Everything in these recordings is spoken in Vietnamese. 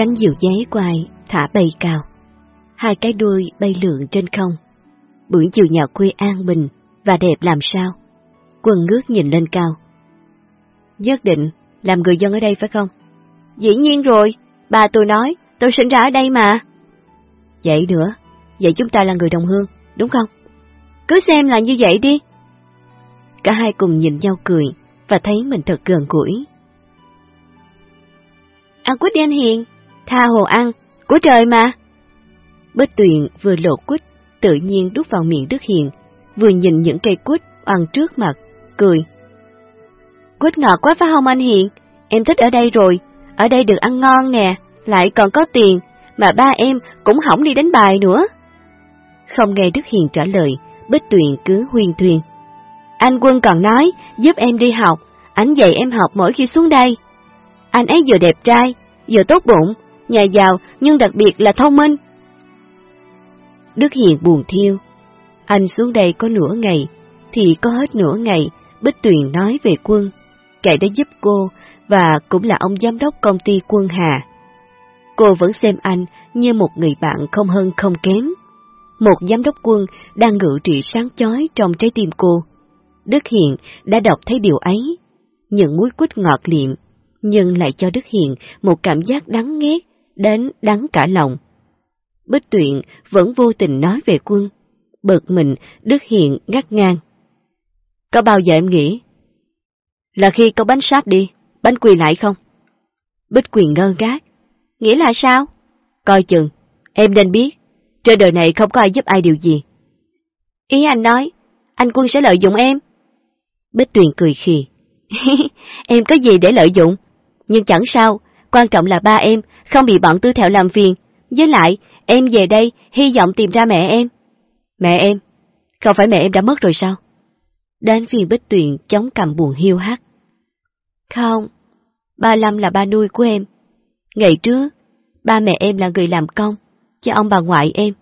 Cánh diều giấy quai thả bay cao. Hai cái đuôi bay lượn trên không. Buổi chiều nhà quê an bình và đẹp làm sao. Quân ngước nhìn lên cao. Nhất định làm người dân ở đây phải không? Dĩ nhiên rồi, bà tôi nói, tôi sinh ra ở đây mà. Vậy nữa, vậy chúng ta là người đồng hương, đúng không? Cứ xem là như vậy đi. Cả hai cùng nhìn nhau cười và thấy mình thật gần gũi. anh quýt đi anh Hiền, tha hồ ăn, của trời mà. Bích Tuyền vừa lộ quýt, tự nhiên đút vào miệng Đức Hiền, vừa nhìn những cây quýt ăn trước mặt, cười. Quýt ngọt quá phải không anh Hiền? Em thích ở đây rồi, ở đây được ăn ngon nè, lại còn có tiền, mà ba em cũng hỏng đi đánh bài nữa. Không nghe Đức Hiền trả lời, Bích Tuyền cứ huyên thuyên. Anh Quân còn nói, giúp em đi học, anh dạy em học mỗi khi xuống đây. Anh ấy vừa đẹp trai, vừa tốt bụng, nhà giàu nhưng đặc biệt là thông minh. Đức Hiền buồn thiêu. Anh xuống đây có nửa ngày, thì có hết nửa ngày, Bích Tuyền nói về quân. Kẻ đã giúp cô và cũng là ông giám đốc công ty quân Hà. Cô vẫn xem anh như một người bạn không hơn không kém. Một giám đốc quân đang ngự trị sáng chói trong trái tim cô. Đức Hiền đã đọc thấy điều ấy. Những muối quýt ngọt liệm, nhưng lại cho Đức Hiền một cảm giác đắng nghét đến đắng cả lòng. Bích Tuyện vẫn vô tình nói về quân. Bực mình, Đức Hiền ngắt ngang. Có bao giờ em nghĩ? Là khi có bánh sáp đi, bánh quỳ lại không? Bích Quyền ngơ ngác. Nghĩa là sao? Coi chừng, em nên biết, trên đời này không có ai giúp ai điều gì. Ý anh nói, anh Quân sẽ lợi dụng em. Bích Tuyền cười khì. em có gì để lợi dụng? Nhưng chẳng sao, quan trọng là ba em không bị bọn tư thẹo làm phiền. Với lại, em về đây hy vọng tìm ra mẹ em. Mẹ em? Không phải mẹ em đã mất rồi sao? Đến phiền Bích Tuyền chống cầm buồn hiu hắt. Không, ba Lâm là ba nuôi của em. Ngày trước, ba mẹ em là người làm công, cho ông bà ngoại em.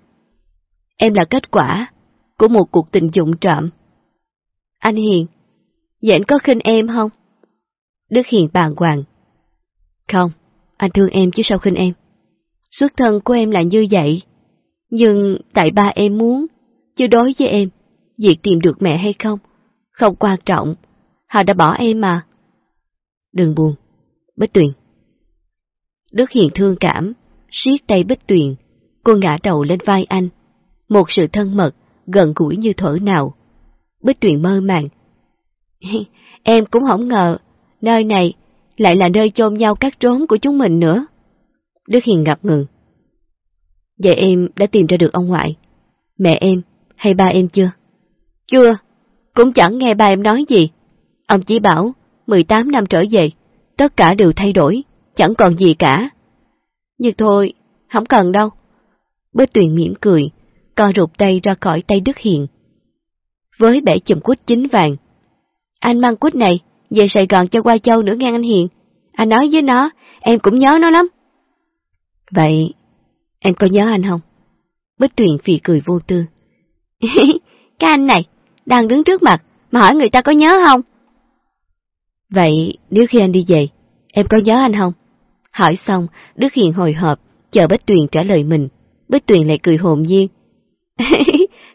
Em là kết quả của một cuộc tình dụng trộm. Anh Hiền, vậy anh có khinh em không? Đức Hiền bàng hoàng. Không, anh thương em chứ sao khinh em. Xuất thân của em là như vậy, nhưng tại ba em muốn, chứ đối với em, việc tìm được mẹ hay không, không quan trọng, họ đã bỏ em mà. Đừng buồn, Bích Tuyền. Đức Hiền thương cảm, siết tay Bích Tuyền, cô ngã đầu lên vai anh. Một sự thân mật, gần gũi như thở nào. Bích Tuyền mơ màng. em cũng không ngờ, nơi này lại là nơi chôn nhau cắt trốn của chúng mình nữa. Đức Hiền ngập ngừng. Vậy em đã tìm ra được ông ngoại, mẹ em hay ba em chưa? Chưa, cũng chẳng nghe ba em nói gì. Ông chỉ bảo 18 năm trở về, tất cả đều thay đổi, chẳng còn gì cả. Nhưng thôi, không cần đâu. Bích Tuyền mỉm cười, co rụt tay ra khỏi tay Đức Hiền. Với bẻ chùm quýt chính vàng. Anh mang quýt này về Sài Gòn cho qua châu nữa nghe anh Hiền. Anh nói với nó, em cũng nhớ nó lắm. Vậy, em có nhớ anh không? Bích Tuyền phì cười vô tư. Cái anh này, đang đứng trước mặt, mà hỏi người ta có nhớ không? Vậy, nếu khi anh đi về, em có nhớ anh không? Hỏi xong, Đức Hiền hồi hộp, chờ Bích Tuyền trả lời mình. Bích Tuyền lại cười hồn nhiên.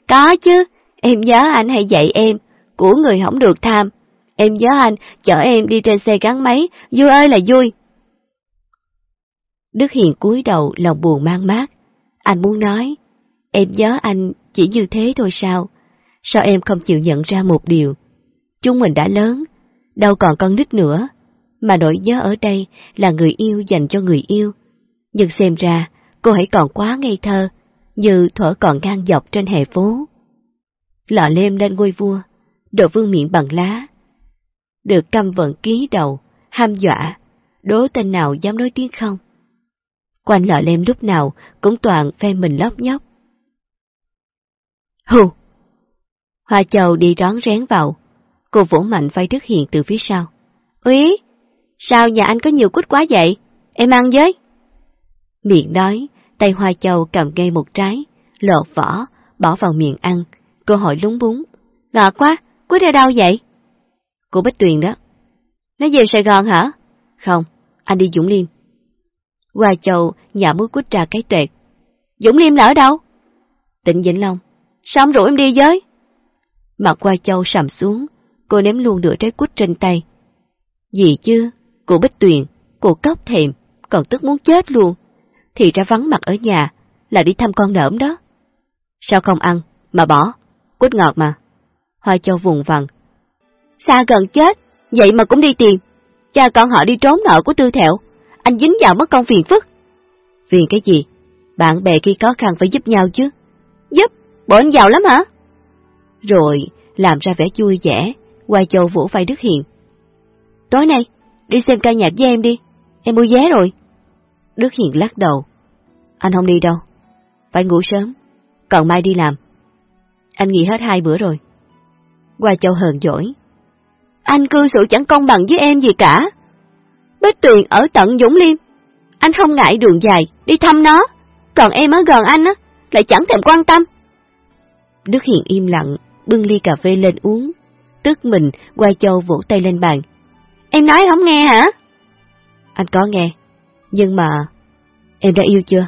có chứ, em nhớ anh hay dạy em, của người không được tham. Em nhớ anh, chở em đi trên xe gắn máy, vui ơi là vui. Đức Hiền cúi đầu lòng buồn mang mát. Anh muốn nói, em nhớ anh chỉ như thế thôi sao? Sao em không chịu nhận ra một điều? Chúng mình đã lớn, đâu còn con nít nữa, mà nỗi nhớ ở đây là người yêu dành cho người yêu. Nhưng xem ra, cô hãy còn quá ngây thơ, như thở còn ngang dọc trên hè phố. Lọ lem lên ngôi vua, đồ vương miệng bằng lá. Được căm vận ký đầu, ham dọa, đố tên nào dám nói tiếng không? Quanh lọ lem lúc nào cũng toàn phe mình lóc nhóc. Hù! Hoa Châu đi rón rén vào, cô vỗ mạnh vai Đức Hiền từ phía sau. Úy, sao nhà anh có nhiều quýt quá vậy? Em ăn với. Miệng nói, tay Hoa Châu cầm ngay một trái, lột vỏ, bỏ vào miệng ăn. Cô hỏi lúng búng. Ngọt quá, quýt ở đâu vậy? Cô Bích Tuyền đó. Nó về Sài Gòn hả? Không, anh đi Dũng Liêm. Qua Châu nhà muối quýt trà cái tuyệt. Dũng Liêm là ở đâu? Tỉnh Vĩnh Long. Sao ông rủ em đi với? Mặt qua Châu sầm xuống, cô ném luôn nửa trái quýt trên tay. Gì chứ, cô Bích Tuyền, cô cốc thèm, còn tức muốn chết luôn. Thì ra vắng mặt ở nhà, là đi thăm con nỡm đó. Sao không ăn, mà bỏ, quýt ngọt mà. Hoa Châu vùng vằng. Xa gần chết, vậy mà cũng đi tìm. Cha con họ đi trốn nợ của tư thẹo, anh dính vào mất công phiền phức. Phiền cái gì? Bạn bè khi khó khăn phải giúp nhau chứ. Giúp? Bộ anh giàu lắm hả? Rồi, làm ra vẻ vui vẻ, qua Châu vỗ vai Đức Hiền. Tối nay, đi xem ca nhạc với em đi, em mua vé rồi. Đức Hiền lắc đầu. Anh không đi đâu, phải ngủ sớm, còn mai đi làm. Anh nghỉ hết hai bữa rồi. qua Châu hờn dỗi. Anh cư xử chẳng công bằng với em gì cả. Bích Tuyền ở tận Dũng Liêm. Anh không ngại đường dài, đi thăm nó. Còn em ở gần anh á, lại chẳng thèm quan tâm. Đức Hiền im lặng, bưng ly cà phê lên uống. Tức mình, quay châu vỗ tay lên bàn. Em nói không nghe hả? Anh có nghe, nhưng mà... Em đã yêu chưa?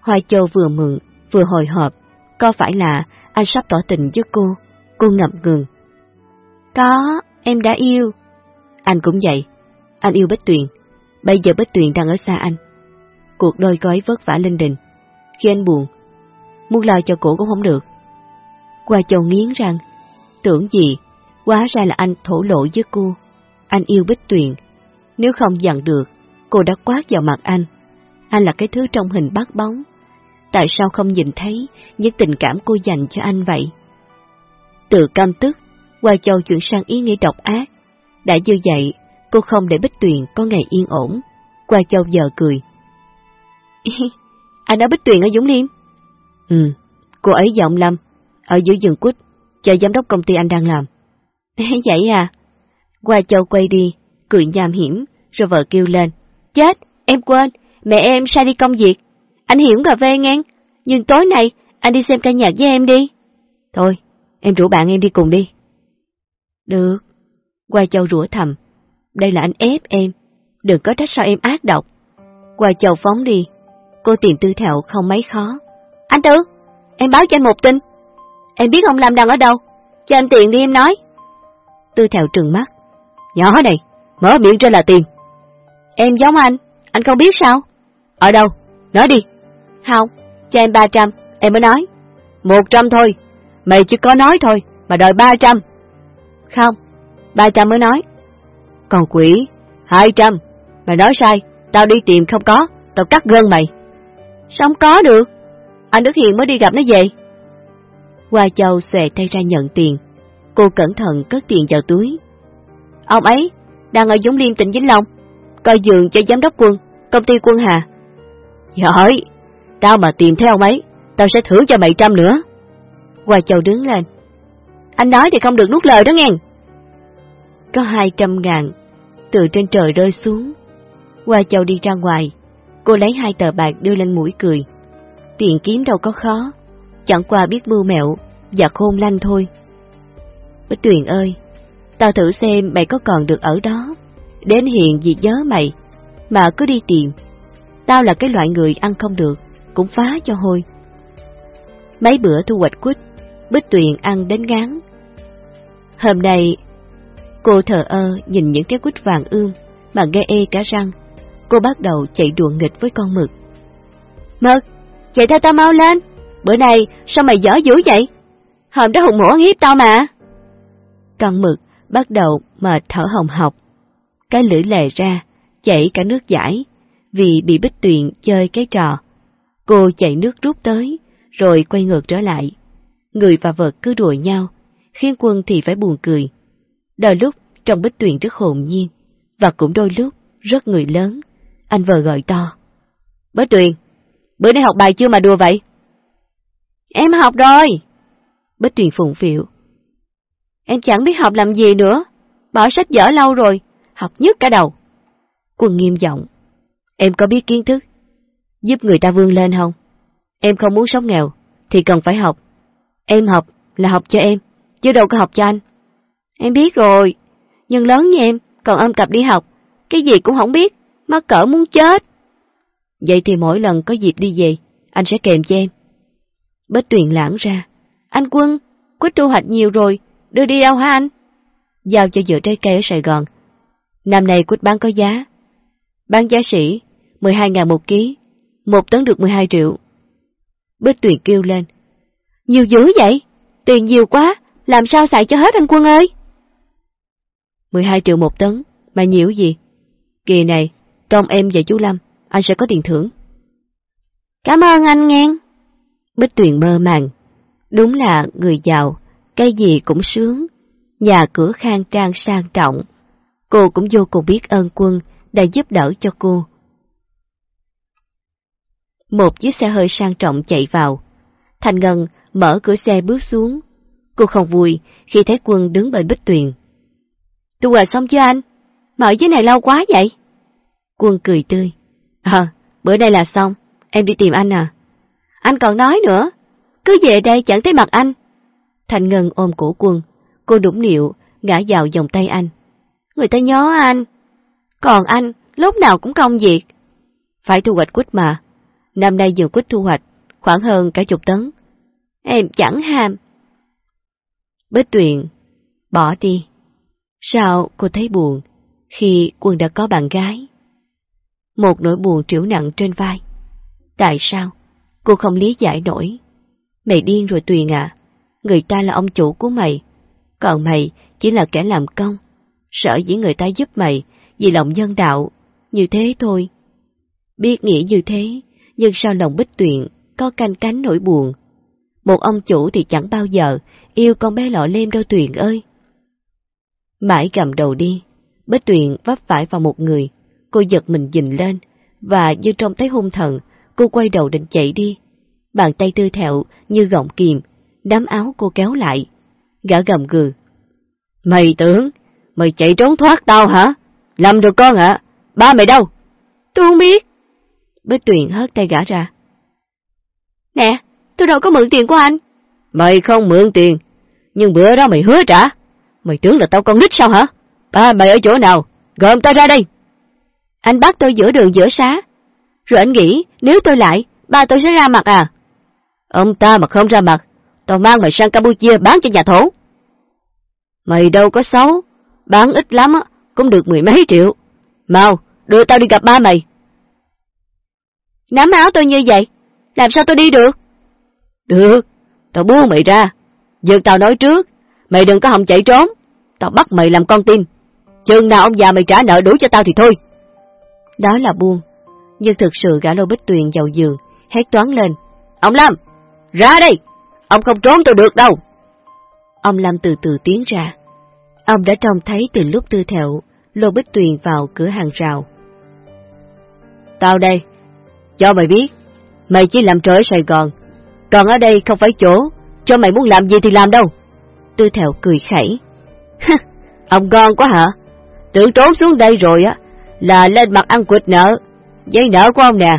Hoa Châu vừa mừng, vừa hồi hộp. Có phải là anh sắp tỏ tình với cô? Cô ngậm ngừng. Có, em đã yêu. Anh cũng vậy. Anh yêu Bích Tuyền. Bây giờ Bích Tuyền đang ở xa anh. Cuộc đôi gói vất vả linh đình. Khi anh buồn, muốn lo cho cổ cũng không được. Qua châu nghiến răng, tưởng gì, quá ra là anh thổ lộ với cô. Anh yêu Bích Tuyền. Nếu không dặn được, cô đã quát vào mặt anh. Anh là cái thứ trong hình bắt bóng. Tại sao không nhìn thấy những tình cảm cô dành cho anh vậy? Từ căm tức, qua Châu chuyển sang ý nghĩ độc ác. Đã như vậy, cô không để Bích Tuyền có ngày yên ổn. Qua Châu giờ cười. anh ở Bích Tuyền ở Dũng Liêm? Ừ, cô ấy giọng Lâm, ở dưới rừng quýt, cho giám đốc công ty anh đang làm. vậy à? Qua Châu quay đi, cười nham hiểm, rồi vợ kêu lên. Chết, em quên, mẹ em sai đi công việc. Anh hiểu cà phê ngang, nhưng tối nay anh đi xem ca nhạc với em đi. Thôi, em rủ bạn em đi cùng đi. Được. Qua Châu rủa thầm. Đây là anh ép em. Đừng có trách sao em ác độc. Qua Châu phóng đi. Cô tìm tư thẹo không mấy khó. Anh Tư, em báo cho anh một tin. Em biết ông Lâm đang ở đâu. Cho anh tiền đi em nói. Tư thẹo trừng mắt. Nhỏ này, mở miệng ra là tiền. Em giống anh, anh không biết sao? Ở đâu? Nói đi. Không, cho em 300, em mới nói. 100 thôi, mày chỉ có nói thôi, mà đòi 300. Không, 300 mới nói. Còn quỷ, 200, mày nói sai, tao đi tìm không có, tao cắt gân mày. Sao không có được? Anh Đức Hiền mới đi gặp nó về. Hoa Châu xòe tay ra nhận tiền. Cô cẩn thận cất tiền vào túi. Ông ấy đang ở Dũng Liêm tỉnh Vĩnh Long, coi giường cho giám đốc quân, công ty quân Hà. Giỏi, tao mà tìm theo ông ấy, tao sẽ thưởng cho mày trăm nữa. Hoa Châu đứng lên. Anh nói thì không được nuốt lời đó nghe. Có hai trăm ngàn, từ trên trời rơi xuống. Hoa Châu đi ra ngoài, cô lấy hai tờ bạc đưa lên mũi cười. Tiền kiếm đâu có khó, chẳng qua biết mưu mẹo và khôn lanh thôi. Bích Tuyền ơi, tao thử xem mày có còn được ở đó. Đến hiện gì nhớ mày, mà cứ đi tìm. Tao là cái loại người ăn không được, cũng phá cho hôi. Mấy bữa thu hoạch quýt, Bích Tuyền ăn đến ngán. Hôm nay, cô thờ ơ nhìn những cái quýt vàng ươm mà nghe ê cả răng. Cô bắt đầu chạy đùa nghịch với con mực. Mực, chạy theo tao mau lên. Bữa nay sao mày dở dữ vậy? Hôm đó hùng mổ hiếp tao mà. Con mực bắt đầu mệt thở hồng hộc. Cái lưỡi lè ra, chảy cả nước giải, vì bị Bích Tuyền chơi cái trò. Cô chạy nước rút tới, rồi quay ngược trở lại. Người và vật cứ đùa nhau, khiến quân thì phải buồn cười. Đôi lúc trong Bích Tuyền rất hồn nhiên, và cũng đôi lúc rất người lớn. Anh vờ gọi to. Bích Tuyền, bữa nay học bài chưa mà đùa vậy? Em học rồi. Bích Tuyền phụng phịu. Em chẳng biết học làm gì nữa, bỏ sách dở lâu rồi, học nhất cả đầu. Quân nghiêm giọng. Em có biết kiến thức, giúp người ta vươn lên không? Em không muốn sống nghèo, thì cần phải học. Em học là học cho em, chứ đâu có học cho anh. Em biết rồi, nhưng lớn như em, còn âm cập đi học, cái gì cũng không biết, mắc cỡ muốn chết. Vậy thì mỗi lần có dịp đi về, anh sẽ kèm cho em. Bích Tuyền lãng ra. Anh Quân, quýt thu hoạch nhiều rồi, đưa đi đâu hả anh? Giao cho dựa trái cây ở Sài Gòn. Năm nay quýt bán có giá. Bán giá sỉ, 12 ngàn một ký, một tấn được 12 triệu. Bích Tuyền kêu lên. Nhiều dữ vậy? Tiền nhiều quá, làm sao xài cho hết anh Quân ơi? 12 triệu một tấn, mà nhiều gì? Kỳ này, công em và chú Lâm, anh sẽ có tiền thưởng. Cảm ơn anh nghe. Bích Tuyền mơ màng. Đúng là người giàu, cái gì cũng sướng. Nhà cửa khang trang sang trọng. Cô cũng vô cùng biết ơn quân đã giúp đỡ cho cô. Một chiếc xe hơi sang trọng chạy vào. Thành Ngân mở cửa xe bước xuống. Cô không vui khi thấy quân đứng bên Bích Tuyền. Tôi quà xong chưa anh? Mà ở dưới này lâu quá vậy? Quân cười tươi. Ờ, bữa nay là xong, em đi tìm anh à? Anh còn nói nữa, cứ về đây chẳng thấy mặt anh. Thành Ngân ôm cổ quân, cô đũng niệu, ngã vào vòng tay anh. Người ta nhớ anh. Còn anh, lúc nào cũng công việc. Phải thu hoạch quýt mà. Năm nay vườn quýt thu hoạch, khoảng hơn cả chục tấn. Em chẳng ham. Bích Tuyền, bỏ đi. Sao cô thấy buồn khi quân đã có bạn gái? Một nỗi buồn triểu nặng trên vai. Tại sao? Cô không lý giải nổi. Mày điên rồi Tuyền à. Người ta là ông chủ của mày. Còn mày chỉ là kẻ làm công. Sợ dĩ người ta giúp mày vì lòng nhân đạo. Như thế thôi. Biết nghĩ như thế, nhưng sao lòng bích tuyển có canh cánh nỗi buồn. Một ông chủ thì chẳng bao giờ yêu con bé lọ lem đâu Tuyền ơi. Mãi cầm đầu đi, Bích Tuyền vấp phải vào một người, cô giật mình nhìn lên, và như trông thấy hung thần, cô quay đầu định chạy đi. Bàn tay tư thẹo như gọng kìm, đám áo cô kéo lại. Gã gầm gừ. Mày tưởng, mày chạy trốn thoát tao hả? Làm được con hả? Ba mày đâu? Tôi không biết. Bích Tuyền hất tay gã ra. Nè, tôi đâu có mượn tiền của anh. Mày không mượn tiền, nhưng bữa đó mày hứa trả. Mày tưởng là tao con nít sao hả? Ba mày ở chỗ nào? Gồm tao ra đây. Anh bắt tôi giữa đường giữa xá. Rồi anh nghĩ nếu tôi lại, ba tôi sẽ ra mặt à? Ông ta mà không ra mặt, tao mang mày sang Campuchia bán cho nhà thổ. Mày đâu có xấu, bán ít lắm á, cũng được mười mấy triệu. Mau, đưa tao đi gặp ba mày. Nắm áo tôi như vậy, làm sao tôi đi được? Được, tao buông mày ra. Giờ tao nói trước, mày đừng có hòng chạy trốn. Tao bắt mày làm con tin. Chừng nào ông già mày trả nợ đủ cho tao thì thôi. Đó là buông. Nhưng thực sự gã lô bích tuyền vào giường, hét toán lên. Ông Lâm, ra đây! Ông không trốn tôi được đâu! Ông Lâm từ từ tiến ra. Ông đã trông thấy từ lúc tư thẹo, lô bích tuyền vào cửa hàng rào. Tao đây, cho mày biết, mày chỉ làm trò ở Sài Gòn, còn ở đây không phải chỗ, cho mày muốn làm gì thì làm đâu. Tư thẹo cười khẩy. ông ngon quá hả? Tưởng trốn xuống đây rồi á, là lên mặt ăn quỵt nợ. Giấy nợ của ông nè.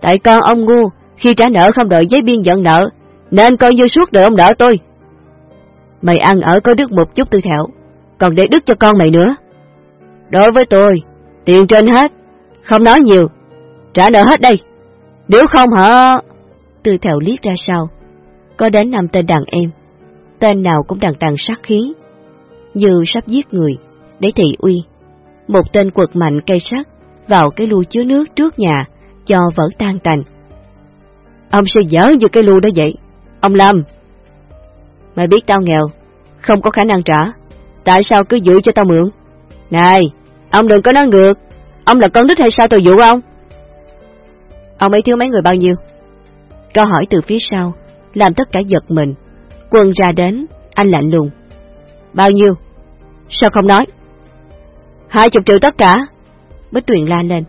Tại con ông ngu, khi trả nợ không đợi giấy biên nhận nợ, nên coi như suốt đời ông nợ tôi. Mày ăn ở có đức một chút tư thẹo, còn để đức cho con mày nữa. Đối với tôi, tiền trên hết, không nói nhiều, trả nợ hết đây. Nếu không hả... Tư thẹo liếc ra sau, có đến năm tên đàn em, tên nào cũng đằng đằng sát khí, như sắp giết người, để thị uy. Một tên quật mạnh cây sắt vào cái lu chứa nước trước nhà, cho vỡ tan tành. Ông sẽ dở như cái lu đó vậy. Ông Lâm, mày biết tao nghèo, không có khả năng trả, tại sao cứ giữ cho tao mượn? Này, ông đừng có nói ngược, ông là con đích hay sao tôi dụ ông? Ông ấy thiếu mấy người bao nhiêu? Câu hỏi từ phía sau, làm tất cả giật mình. Quân ra đến, anh lạnh lùng. Bao nhiêu? Sao không nói? Hai chục triệu tất cả. Bích Tuyền la lên.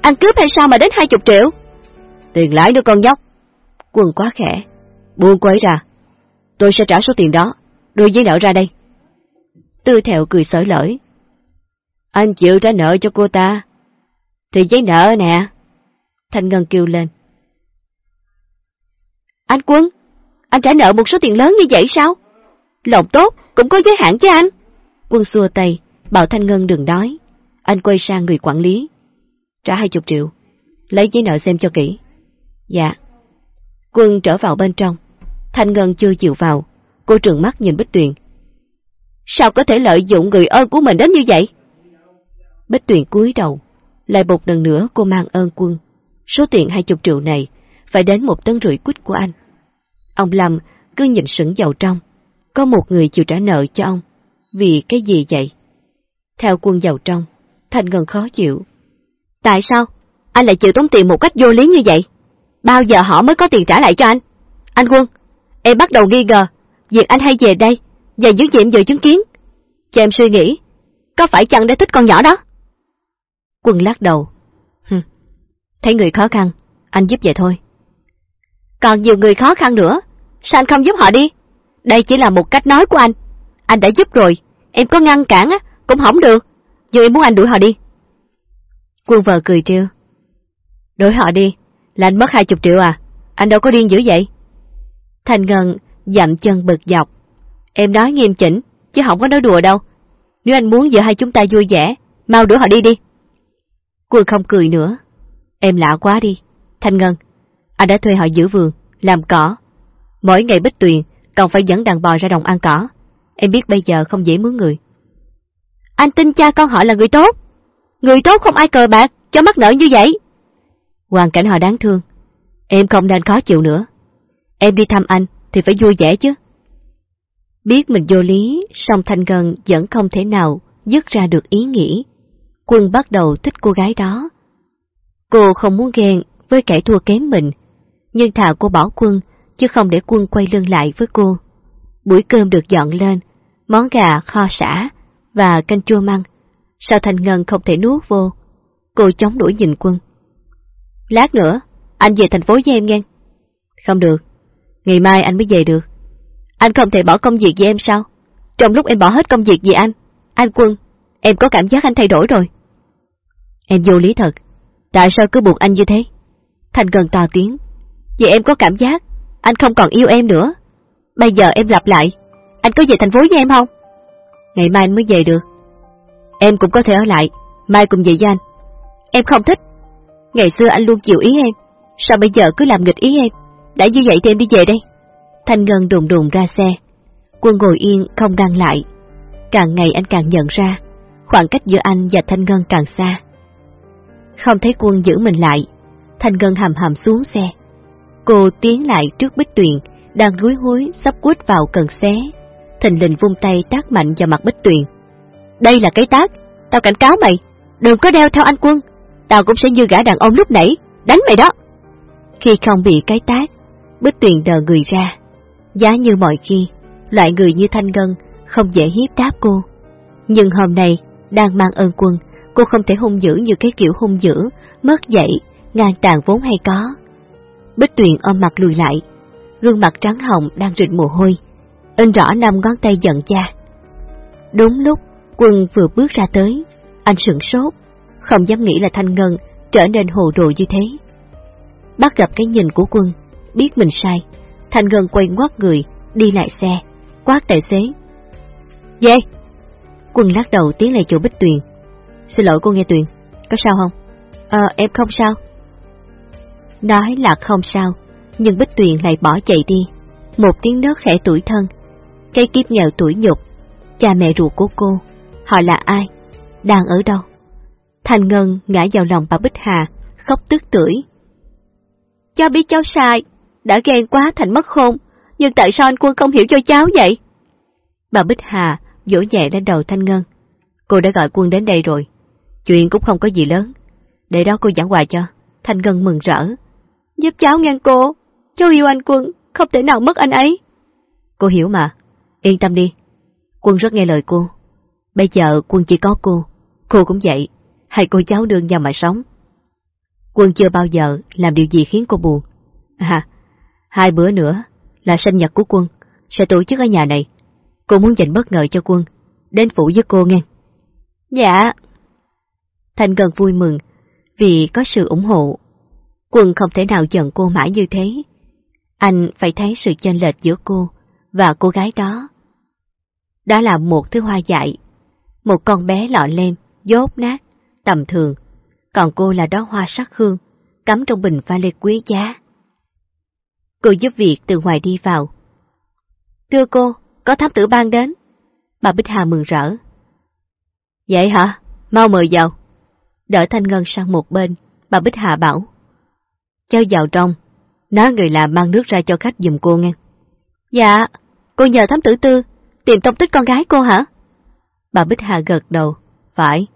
Anh cướp hay sao mà đến hai chục triệu? Tiền lãi nữa con nhóc. Quân quá khẽ. Buông cô ấy ra. Tôi sẽ trả số tiền đó. Đưa giấy nợ ra đây. Tư Thẹo cười sở lởi. Anh chịu trả nợ cho cô ta. Thì giấy nợ nè. Thanh Ngân kêu lên. Anh Quân, anh trả nợ một số tiền lớn như vậy sao? Lòng tốt cũng có giới hạn chứ anh. Quân xua tay, bảo Thanh Ngân đừng nói. Anh quay sang người quản lý. Trả hai chục triệu. lấy giấy nợ xem cho kỹ. Dạ. Quân trở vào bên trong. Thanh Ngân chưa chịu vào. Cô trừng mắt nhìn Bích Tuyền. Sao có thể lợi dụng người ơn của mình đến như vậy? Bích Tuyền cúi đầu. Lại một lần nữa cô mang ơn quân. Số tiền hai chục triệu này phải đến một tấn rưỡi quýt của anh. Ông Lâm cứ nhìn sững giàu trong. Có một người chịu trả nợ cho ông. Vì cái gì vậy? Theo quân giàu trong, Thanh Ngân khó chịu. Tại sao? Anh lại chịu tốn tiền một cách vô lý như vậy? Bao giờ họ mới có tiền trả lại cho anh? Anh Quân, em bắt đầu nghi ngờ, việc anh hay về đây, và những chuyện vừa chứng kiến. Cho em suy nghĩ, có phải chăng đã thích con nhỏ đó? Quân lắc đầu. Hừ, thấy người khó khăn, anh giúp vậy thôi. Còn nhiều người khó khăn nữa, sao anh không giúp họ đi? Đây chỉ là một cách nói của anh. Anh đã giúp rồi, em có ngăn cản á, cũng không được. Dù em muốn anh đuổi họ đi. Quân vợ cười trêu. Đuổi họ đi, là anh mất hai chục triệu à? Anh đâu có điên dữ vậy? Thành Ngân dặm chân bực dọc. Em nói nghiêm chỉnh, chứ không có nói đùa đâu. Nếu anh muốn giữa hai chúng ta vui vẻ, mau đuổi họ đi đi. Quân không cười nữa. Em lạ quá đi. Thanh Ngân, anh đã thuê họ giữ vườn, làm cỏ. Mỗi ngày bích tuyền, còn phải dẫn đàn bò ra đồng ăn cỏ. Em biết bây giờ không dễ mướn người. Anh tin cha con họ là người tốt. Người tốt không ai cờ bạc, cho mắc nợ như vậy. Hoàn cảnh họ đáng thương. Em không nên khó chịu nữa. Em đi thăm anh thì phải vui vẻ chứ. Biết mình vô lý, song Thanh Ngân vẫn không thể nào dứt ra được ý nghĩ. Quân bắt đầu thích cô gái đó. Cô không muốn ghen với kẻ thua kém mình, nhưng thà cô bỏ quân, chứ không để quân quay lưng lại với cô. Buổi cơm được dọn lên, món gà kho sả và canh chua măng. Sao thành Ngân không thể nuốt vô? Cô chống đuổi nhìn quân. Lát nữa, anh về thành phố với em nghe. Không được, ngày mai anh mới về được. Anh không thể bỏ công việc với em sao? Trong lúc em bỏ hết công việc vì anh, anh Quân, em có cảm giác anh thay đổi rồi. Em vô lý thật, tại sao cứ buộc anh như thế? Thành gần to tiếng, vì em có cảm giác anh không còn yêu em nữa. Bây giờ em lặp lại, anh có về thành phố với em không? Ngày mai anh mới về được. Em cũng có thể ở lại, mai cùng về với anh. Em không thích. Ngày xưa anh luôn chịu ý em, sao bây giờ cứ làm nghịch ý em? Đã như vậy thì em đi về đây. Thanh Ngân đùng đùng ra xe. Quân ngồi yên không ngăn lại. Càng ngày anh càng nhận ra, khoảng cách giữa anh và Thanh Ngân càng xa. Không thấy quân giữ mình lại, Thanh Ngân hầm hầm xuống xe. Cô tiến lại trước Bích Tuyền, đang rúi húi sắp quýt vào cần xé. Thình lình vung tay tác mạnh vào mặt Bích Tuyền. Đây là cái tác, tao cảnh cáo mày, đừng có đeo theo anh quân, tao cũng sẽ như gã đàn ông lúc nãy, đánh mày đó. Khi không bị cái tác, Bích Tuyền đờ người ra, Giá như mọi khi, loại người như Thanh Ngân không dễ hiếp đáp cô. Nhưng hôm nay, đang mang ơn quân, cô không thể hung dữ như cái kiểu hung dữ, mất dậy, ngang tàn vốn hay có. Bích Tuyền ôm mặt lùi lại, gương mặt trắng hồng đang rịn mồ hôi, in rõ năm ngón tay giận cha. Đúng lúc quân vừa bước ra tới, anh sửng sốt, không dám nghĩ là Thanh Ngân trở nên hồ đồ như thế. Bắt gặp cái nhìn của quân, biết mình sai, Thanh Ngân quay ngoắt người, đi lại xe, quát tài xế. Về! Quân lắc đầu tiến lại chỗ Bích Tuyền. Xin lỗi cô nghe Tuyền, có sao không? Ờ, em không sao. Nói là không sao, nhưng Bích Tuyền lại bỏ chạy đi. Một tiếng nớt khẽ tuổi thân. Cái kiếp nghèo tuổi nhục, cha mẹ ruột của cô, họ là ai? Đang ở đâu? Thành Ngân ngã vào lòng bà Bích Hà, khóc tức tưởi. Cháu biết cháu sai, đã ghen quá thành mất khôn, nhưng tại sao anh quân không hiểu cho cháu vậy? Bà Bích Hà vỗ nhẹ lên đầu Thanh Ngân. Cô đã gọi quân đến đây rồi, chuyện cũng không có gì lớn. Để đó cô giảng quà cho, Thanh Ngân mừng rỡ. Giúp cháu nghe cô, cháu yêu anh quân, không thể nào mất anh ấy. Cô hiểu mà, yên tâm đi. Quân rất nghe lời cô. Bây giờ quân chỉ có cô, cô cũng vậy, hai cô cháu đương nhau mà sống. Quân chưa bao giờ làm điều gì khiến cô buồn. À, Hai bữa nữa là sinh nhật của quân, sẽ tổ chức ở nhà này. Cô muốn dành bất ngờ cho quân, đến phủ với cô nghe. Dạ. Thanh Ngân vui mừng vì có sự ủng hộ. Quân không thể nào giận cô mãi như thế. Anh phải thấy sự chênh lệch giữa cô và cô gái đó. Đó là một thứ hoa dại, một con bé lọ lem, dốt nát, tầm thường, còn cô là đó hoa sắc hương, cắm trong bình pha lê quý giá. Cô giúp việc từ ngoài đi vào. Thưa cô, có thám tử ban đến. Bà Bích Hà mừng rỡ. Vậy hả? Mau mời vào. Đỡ Thanh Ngân sang một bên, bà Bích Hà bảo. Cho vào trong, nói người làm mang nước ra cho khách giùm cô nghe. Dạ, cô nhờ thám tử tư, tìm tông tích con gái cô hả? Bà Bích Hà gật đầu, phải,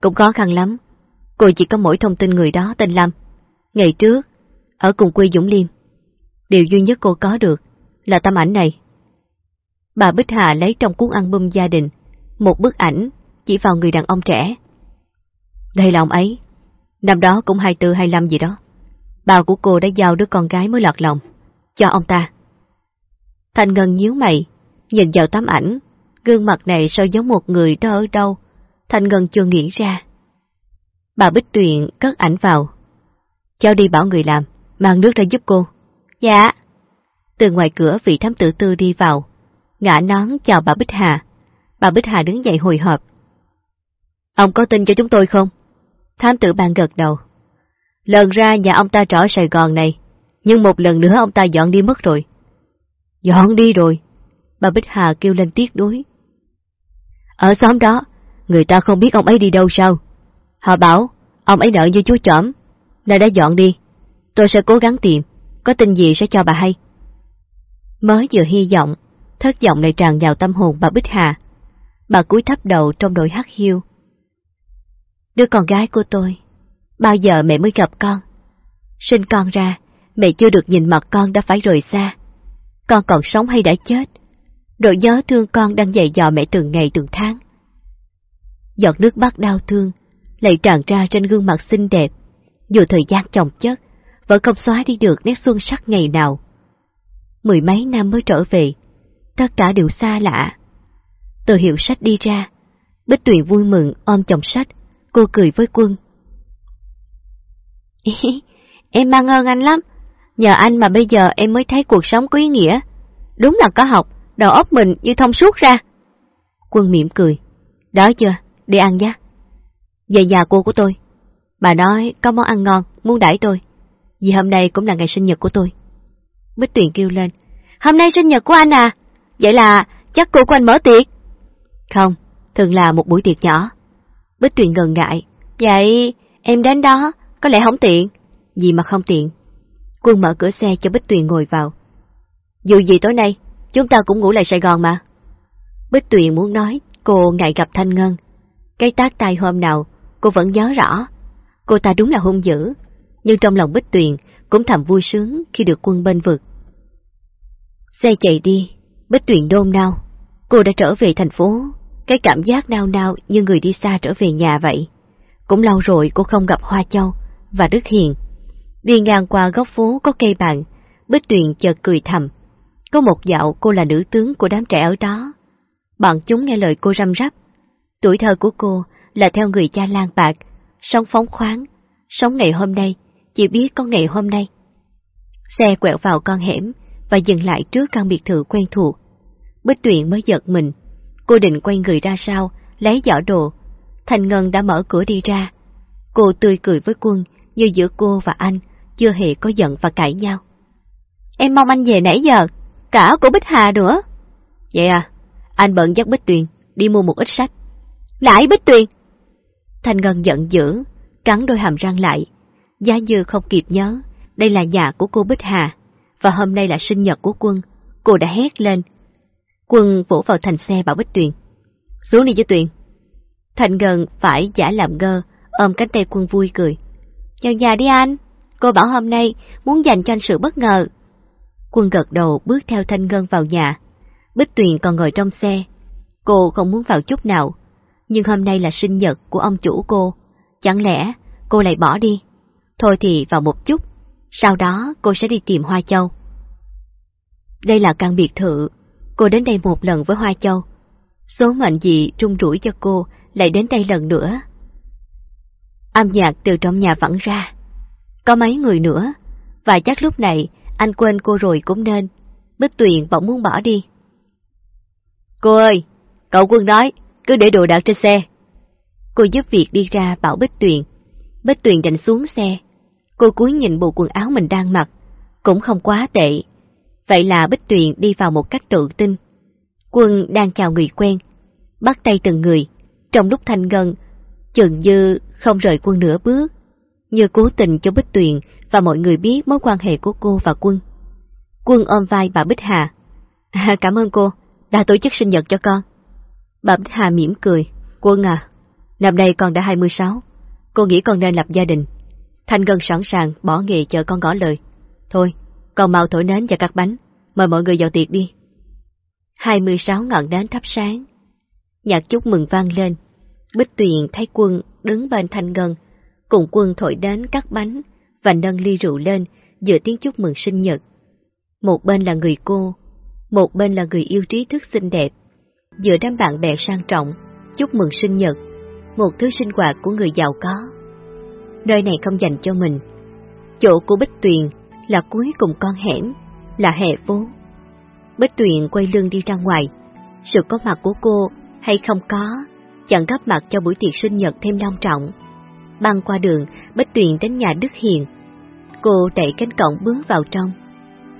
cũng khó khăn lắm. Cô chỉ có mỗi thông tin người đó tên Lâm. Ngày trước, ở cùng quê Dũng Liêm. Điều duy nhất cô có được là tấm ảnh này. Bà Bích Hà lấy trong cuốn album gia đình một bức ảnh chỉ vào người đàn ông trẻ. Đây là ông ấy. Năm đó cũng 24-25 gì đó. Bà của cô đã giao đứa con gái mới lọt lòng. Cho ông ta. Thành Ngân nhíu mày, nhìn vào tấm ảnh. Gương mặt này sao giống một người đó ở đâu. Thành Ngân chưa nghĩ ra. Bà Bích Tuyền cất ảnh vào. Cháu đi bảo người làm, mang nước ra giúp cô. Dạ. Từ ngoài cửa vị thám tử tư đi vào, ngã nón chào bà Bích Hà. Bà Bích Hà đứng dậy hồi hộp. Ông có tin cho chúng tôi không? Thám tử bàn gật đầu. Lần ra nhà ông ta trở Sài Gòn này, nhưng một lần nữa ông ta dọn đi mất rồi. Dọn đi rồi. Bà Bích Hà kêu lên tiếc đuối. Ở xóm đó, người ta không biết ông ấy đi đâu sao. Họ bảo, ông ấy nợ như chú chỏm, nên đã dọn đi. Tôi sẽ cố gắng tìm, có tin gì sẽ cho bà hay. Mới vừa hy vọng, thất vọng lại tràn vào tâm hồn bà Bích Hà. Bà cúi thấp đầu trong đội hắt hiu. Đứa con gái của tôi, bao giờ mẹ mới gặp con? Sinh con ra, mẹ chưa được nhìn mặt con đã phải rời xa. Con còn sống hay đã chết? Rồi nhớ thương con đang dạy dò mẹ từng ngày từng tháng. Giọt nước mắt đau thương, lại tràn ra trên gương mặt xinh đẹp, dù thời gian chồng chất, vẫn không xóa đi được nét xuân sắc ngày nào. Mười mấy năm mới trở về, tất cả đều xa lạ. Từ hiệu sách đi ra, Bích Tuyền vui mừng ôm chồng sách, cô cười với quân. em mang ơn anh lắm, nhờ anh mà bây giờ em mới thấy cuộc sống có ý nghĩa. Đúng là có học, đầu óc mình như thông suốt ra. Quân mỉm cười, đó chưa, đi ăn nhé. Về nhà cô của tôi, bà nói có món ăn ngon, muốn đãi tôi. Vì hôm nay cũng là ngày sinh nhật của tôi. Bích Tuyền kêu lên, hôm nay sinh nhật của anh à? Vậy là chắc cô của anh mở tiệc? Không, thường là một buổi tiệc nhỏ. Bích Tuyền ngần ngại, vậy em đến đó, có lẽ không tiện. Gì mà không tiện? Quân mở cửa xe cho Bích Tuyền ngồi vào. Dù gì tối nay, chúng ta cũng ngủ lại Sài Gòn mà. Bích Tuyền muốn nói, cô ngại gặp Thanh Ngân. Cái tác tay hôm nào, cô vẫn nhớ rõ. Cô ta đúng là hung dữ, nhưng trong lòng Bích Tuyền cũng thầm vui sướng khi được quân bên vực. Xe chạy đi, Bích Tuyền đôn nao. Cô đã trở về thành phố, cái cảm giác nao nao như người đi xa trở về nhà vậy. Cũng lâu rồi cô không gặp Hoa Châu và Đức Hiền. Đi ngang qua góc phố có cây bàn, Bích Tuyền chợt cười thầm. Có một dạo cô là nữ tướng của đám trẻ ở đó. Bọn chúng nghe lời cô răm rắp. Tuổi thơ của cô là theo người cha lang bạc, sống phóng khoáng, sống ngày hôm nay, chỉ biết có ngày hôm nay. Xe quẹo vào con hẻm và dừng lại trước căn biệt thự quen thuộc. Bích Tuyền mới giật mình. Cô định quay người ra sau, lấy giỏ đồ. Thành Ngân đã mở cửa đi ra. Cô tươi cười với quân, như giữa cô và anh, chưa hề có giận và cãi nhau. Em mong anh về nãy giờ, cả của Bích Hà nữa. Vậy à, anh bận dắt Bích Tuyền đi mua một ít sách. Lại Bích Tuyền! Thành Ngân giận dữ, cắn đôi hàm răng lại. Giá Như không kịp nhớ, đây là nhà của cô Bích Hà, và hôm nay là sinh nhật của quân. Cô đã hét lên. Quân vỗ vào thành xe bảo Bích Tuyền. Xuống đi với Tuyền. Thành Ngân phải giả làm ngơ, ôm cánh tay quân vui cười. Vào nhà đi anh, cô bảo hôm nay muốn dành cho anh sự bất ngờ. Quân gật đầu bước theo Thanh Ngân vào nhà. Bích Tuyền còn ngồi trong xe. Cô không muốn vào chút nào, nhưng hôm nay là sinh nhật của ông chủ cô. Chẳng lẽ cô lại bỏ đi? Thôi thì vào một chút, sau đó cô sẽ đi tìm Hoa Châu. Đây là căn biệt thự, cô đến đây một lần với Hoa Châu. Số mệnh gì trung rủi cho cô lại đến đây lần nữa. Âm nhạc từ trong nhà vẳng ra. Có mấy người nữa, và chắc lúc này anh quên cô rồi cũng nên. Bích Tuyền bỗng muốn bỏ đi. Cô ơi, cậu quân nói, cứ để đồ đạc trên xe. Cô giúp việc đi ra bảo Bích Tuyền. Bích Tuyền định xuống xe. Cô cúi nhìn bộ quần áo mình đang mặc, cũng không quá tệ. Vậy là Bích Tuyền đi vào một cách tự tin. Quân đang chào người quen, bắt tay từng người, trong lúc thanh ngân, chừng như không rời quân nửa bước, như cố tình cho Bích Tuyền và mọi người biết mối quan hệ của cô và quân. Quân ôm vai bà Bích Hà. À, cảm ơn cô, đã tổ chức sinh nhật cho con. Bà Bích Hà mỉm cười. Quân à, năm nay con đã 26, cô nghĩ con nên lập gia đình. Thanh Ngân sẵn sàng bỏ nghề chờ con gõ lời. Thôi, con mau thổi nến và cắt bánh, mời mọi người vào tiệc đi. 26 ngọn nến thắp sáng. Nhạc chúc mừng vang lên. Bích Tuyền thấy quân đứng bên Thanh Ngân, cùng quân thổi đến cắt bánh và nâng ly rượu lên giữa tiếng chúc mừng sinh nhật. Một bên là người cô, một bên là người yêu trí thức xinh đẹp. Giữa đám bạn bè sang trọng, chúc mừng sinh nhật, một thứ sinh hoạt của người giàu có. Nơi này không dành cho mình. Chỗ của Bích Tuyền là cuối cùng con hẻm, là hè phố. Bích Tuyền quay lưng đi ra ngoài. Sự có mặt của cô hay không có, chẳng gấp mặt cho buổi tiệc sinh nhật thêm long trọng. Băng qua đường, Bích Tuyền đến nhà Đức Hiền. Cô đẩy cánh cổng bước vào trong.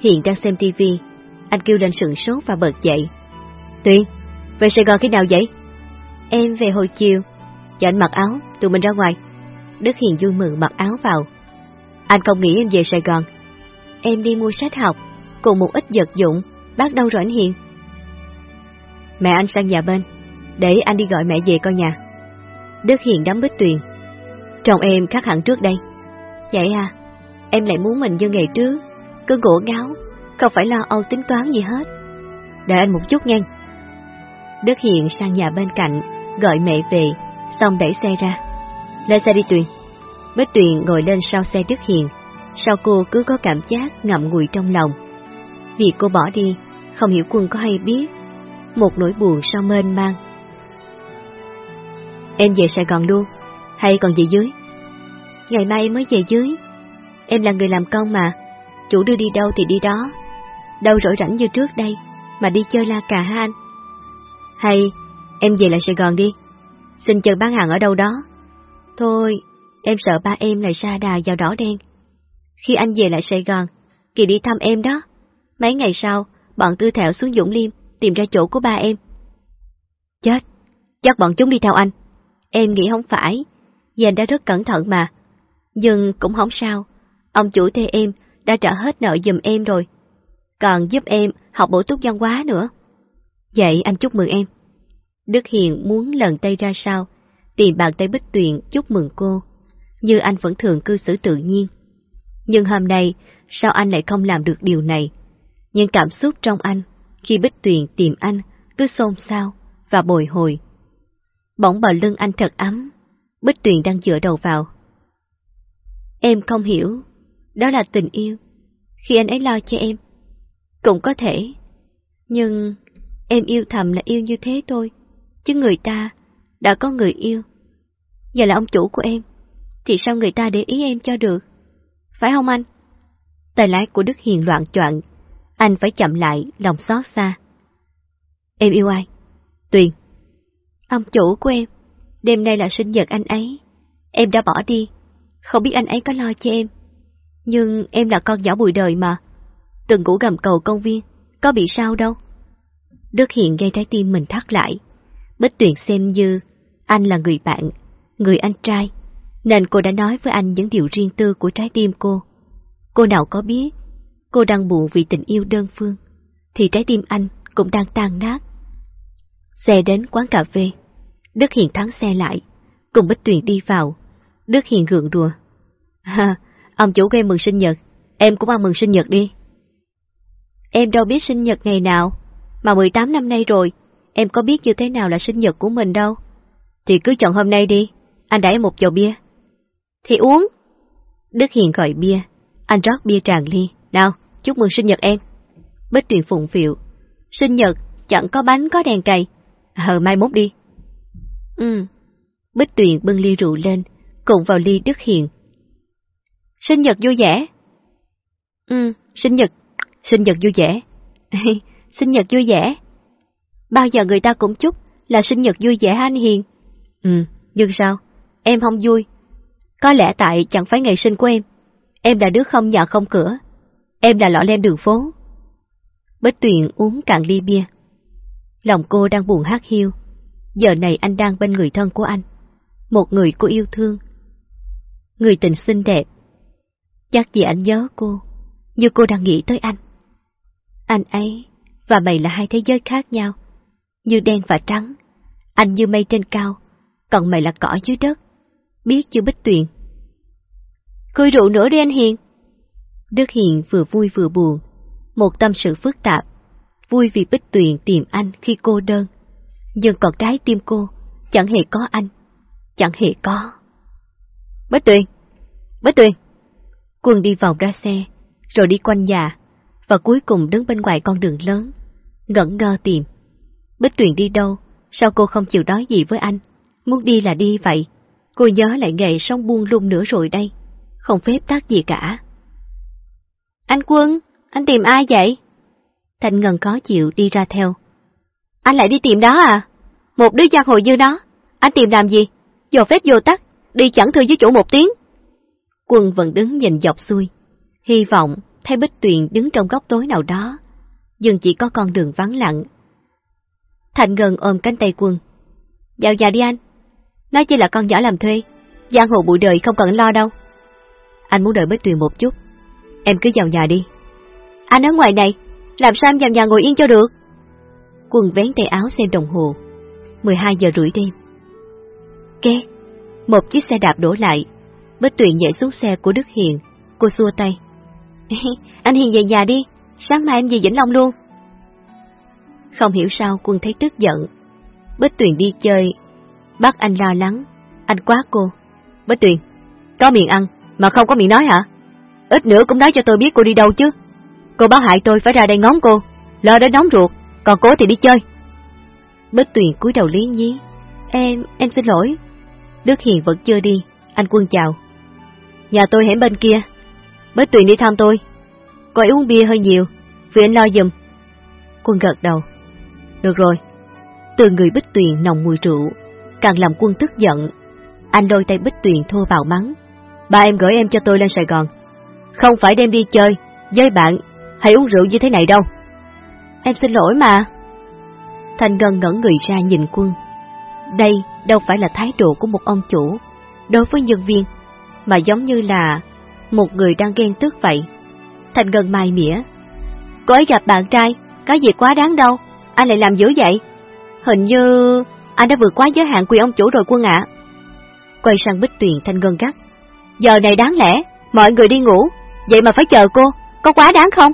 Hiền đang xem tivi, anh kêu lên sừng sốt và bật dậy. Tuyền, về Sài Gòn khi nào vậy? Em về hồi chiều. Cho anh mặc áo, tụi mình ra ngoài. Đức Hiền vui mừng mặc áo vào. Anh không nghĩ em về Sài Gòn. Em đi mua sách học, cùng một ít vật dụng, bác đâu rồi anh Hiền? Mẹ anh sang nhà bên, để anh đi gọi mẹ về coi nhà. Đức Hiền đắm bích tuyền. Chồng em khác hẳn trước đây. Vậy à, em lại muốn mình như ngày trước, cứ gỗ ngáo, không phải lo âu tính toán gì hết. Đợi anh một chút nha. Đức Hiền sang nhà bên cạnh, gọi mẹ về, xong đẩy xe ra. Lên xe đi Tuyền. Bích Tuyền ngồi lên sau xe Đức Hiền, sao cô cứ có cảm giác ngậm ngùi trong lòng. Vì cô bỏ đi, không hiểu quân có hay biết, một nỗi buồn sao mênh mang. Em về Sài Gòn luôn, hay còn về dưới? Ngày mai mới về dưới. Em là người làm công mà, chủ đưa đi đâu thì đi đó. Đâu rỗi rảnh như trước đây, mà đi chơi la cà ha anh. Hay em về lại Sài Gòn đi, xin chờ bán hàng ở đâu đó. Thôi, em sợ ba em lại xa đà vào đỏ đen. Khi anh về lại Sài Gòn, Kỳ đi thăm em đó. Mấy ngày sau, bọn tư thẹo xuống Dũng Liêm tìm ra chỗ của ba em. Chết, chắc bọn chúng đi theo anh. Em nghĩ không phải, vì anh đã rất cẩn thận mà. Nhưng cũng không sao, ông chủ thuê em đã trả hết nợ giùm em rồi. Còn giúp em học bổ túc văn hóa nữa. Vậy anh chúc mừng em. Đức Hiền muốn lần tay ra sau, tìm bàn tay Bích Tuyền chúc mừng cô, như anh vẫn thường cư xử tự nhiên. Nhưng hôm nay, sao anh lại không làm được điều này? Nhưng cảm xúc trong anh, khi Bích Tuyền tìm anh, cứ xôn xao và bồi hồi. Bỗng bờ lưng anh thật ấm, Bích Tuyền đang dựa đầu vào. Em không hiểu, đó là tình yêu, khi anh ấy lo cho em. Cũng có thể, nhưng em yêu thầm là yêu như thế thôi, chứ người ta đã có người yêu. giờ là ông chủ của em, thì sao người ta để ý em cho được? Phải không anh? Tay lái của Đức Hiền loạn choạng, anh phải chậm lại, lòng xót xa. Em yêu ai? Tuyền. Ông chủ của em, đêm nay là sinh nhật anh ấy. Em đã bỏ đi, không biết anh ấy có lo cho em. Nhưng em là con nhỏ bụi đời mà, từng ngủ gầm cầu công viên, có bị sao đâu. Đức hiện gây trái tim mình thắt lại. Bích Tuyền xem như anh là người bạn, người anh trai, nên cô đã nói với anh những điều riêng tư của trái tim cô. Cô nào có biết, cô đang buồn vì tình yêu đơn phương, thì trái tim anh cũng đang tan nát. Xe đến quán cà phê, Đức Hiền thắng xe lại, cùng Bích Tuyền đi vào. Đức Hiền gượng đùa. Ha, ông chủ gây mừng sinh nhật, em cũng ăn mừng sinh nhật đi. Em đâu biết sinh nhật ngày nào, mà 18 năm nay rồi, em có biết như thế nào là sinh nhật của mình đâu. Thì cứ chọn hôm nay đi, anh đãi một chầu bia. Thì uống. Đức Hiền gọi bia, anh rót bia tràn ly. Nào, chúc mừng sinh nhật em. Bích Tuyền phụng phiệu. Sinh nhật, chẳng có bánh có đèn cày. Hờ mai mốt đi. Ừ. Bích Tuyền bưng ly rượu lên, cùng vào ly Đức Hiền. Sinh nhật vui vẻ. Ừ, sinh nhật, sinh nhật vui vẻ. sinh nhật vui vẻ. Bao giờ người ta cũng chúc là sinh nhật vui vẻ anh Hiền. Ừ, nhưng sao? Em không vui. Có lẽ tại chẳng phải ngày sinh của em. Em là đứa không nhà không cửa. Em là lọ lem đường phố. Bích Tuyền uống cạn ly bia. Lòng cô đang buồn hát hiu. Giờ này anh đang bên người thân của anh. Một người cô yêu thương. Người tình xinh đẹp. Chắc gì anh nhớ cô, như cô đang nghĩ tới anh. Anh ấy và mày là hai thế giới khác nhau, như đen và trắng. Anh như mây trên cao, còn mày là cỏ dưới đất. Biết chưa Bích Tuyền? Cười rượu nữa đi anh Hiền. Đức Hiền vừa vui vừa buồn, một tâm sự phức tạp. Vui vì Bích Tuyền tìm anh khi cô đơn, nhưng còn trái tim cô chẳng hề có anh, chẳng hề có. Bích Tuyền! Bích Tuyền! Quân đi vào ra xe, rồi đi quanh nhà, và cuối cùng đứng bên ngoài con đường lớn, ngẩn ngơ tìm. Bích Tuyền đi đâu, sao cô không chịu nói gì với anh? Muốn đi là đi vậy. Cô nhớ lại nghề sống buông lung nữa rồi đây, không phép tác gì cả. Anh Quân, anh tìm ai vậy? Thành Ngân khó chịu đi ra theo. Anh lại đi tìm đó à? Một đứa giang hồ như đó, anh tìm làm gì? Vô phép vô tắc, đi chẳng thư với chủ một tiếng. Quân vẫn đứng nhìn dọc xuôi, hy vọng thấy Bích Tuyền đứng trong góc tối nào đó, nhưng chỉ có con đường vắng lặng. Thành Ngân ôm cánh tay quân. Dạo già đi anh, Nó chỉ là con nhỏ làm thuê, giang hồ bụi đời không cần lo đâu. Anh muốn đợi Bích Tuyền một chút, em cứ vào nhà đi. Anh ở ngoài này, làm sao em vào nhà ngồi yên cho được? Quân vén tay áo xem đồng hồ, 12 giờ rưỡi đêm. Két, một chiếc xe đạp đổ lại, Bích Tuyền nhảy xuống xe của Đức Hiền, cô xua tay. anh Hiền về nhà đi, sáng mai em về Vĩnh Long luôn. Không hiểu sao quân thấy tức giận. Bích Tuyền đi chơi, bắt anh lo lắng, anh quá cô. Bích Tuyền, có miệng ăn mà không có miệng nói hả? Ít nữa cũng nói cho tôi biết cô đi đâu chứ. Cô báo hại tôi phải ra đây ngóng cô, lo đến nóng ruột, còn cố thì đi chơi. Bích Tuyền cúi đầu lý nhí. Em, em xin lỗi. Đức Hiền vẫn chưa đi, anh quân chào. Nhà tôi hẻm bên kia. Bích Tuyền đi thăm tôi. Cô ấy uống bia hơi nhiều, vì anh lo giùm. Quân gật đầu. Được rồi. Từ người Bích Tuyền nồng mùi rượu, càng làm quân tức giận. Anh đôi tay Bích Tuyền thô vào mắng. Ba em gửi em cho tôi lên Sài Gòn. Không phải đem đi chơi, với bạn, hay uống rượu như thế này đâu. Em xin lỗi mà. Thành Ngân ngẩn người ra nhìn quân. Đây đâu phải là thái độ của một ông chủ đối với nhân viên mà giống như là một người đang ghen tức vậy. Thành gần mai mỉa. Cô ấy gặp bạn trai, có gì quá đáng đâu, anh lại làm dữ vậy? Hình như anh đã vượt quá giới hạn quyền ông chủ rồi quân ạ. Quay sang Bích Tuyền Thanh Ngân gắt. Giờ này đáng lẽ, mọi người đi ngủ, vậy mà phải chờ cô, có quá đáng không?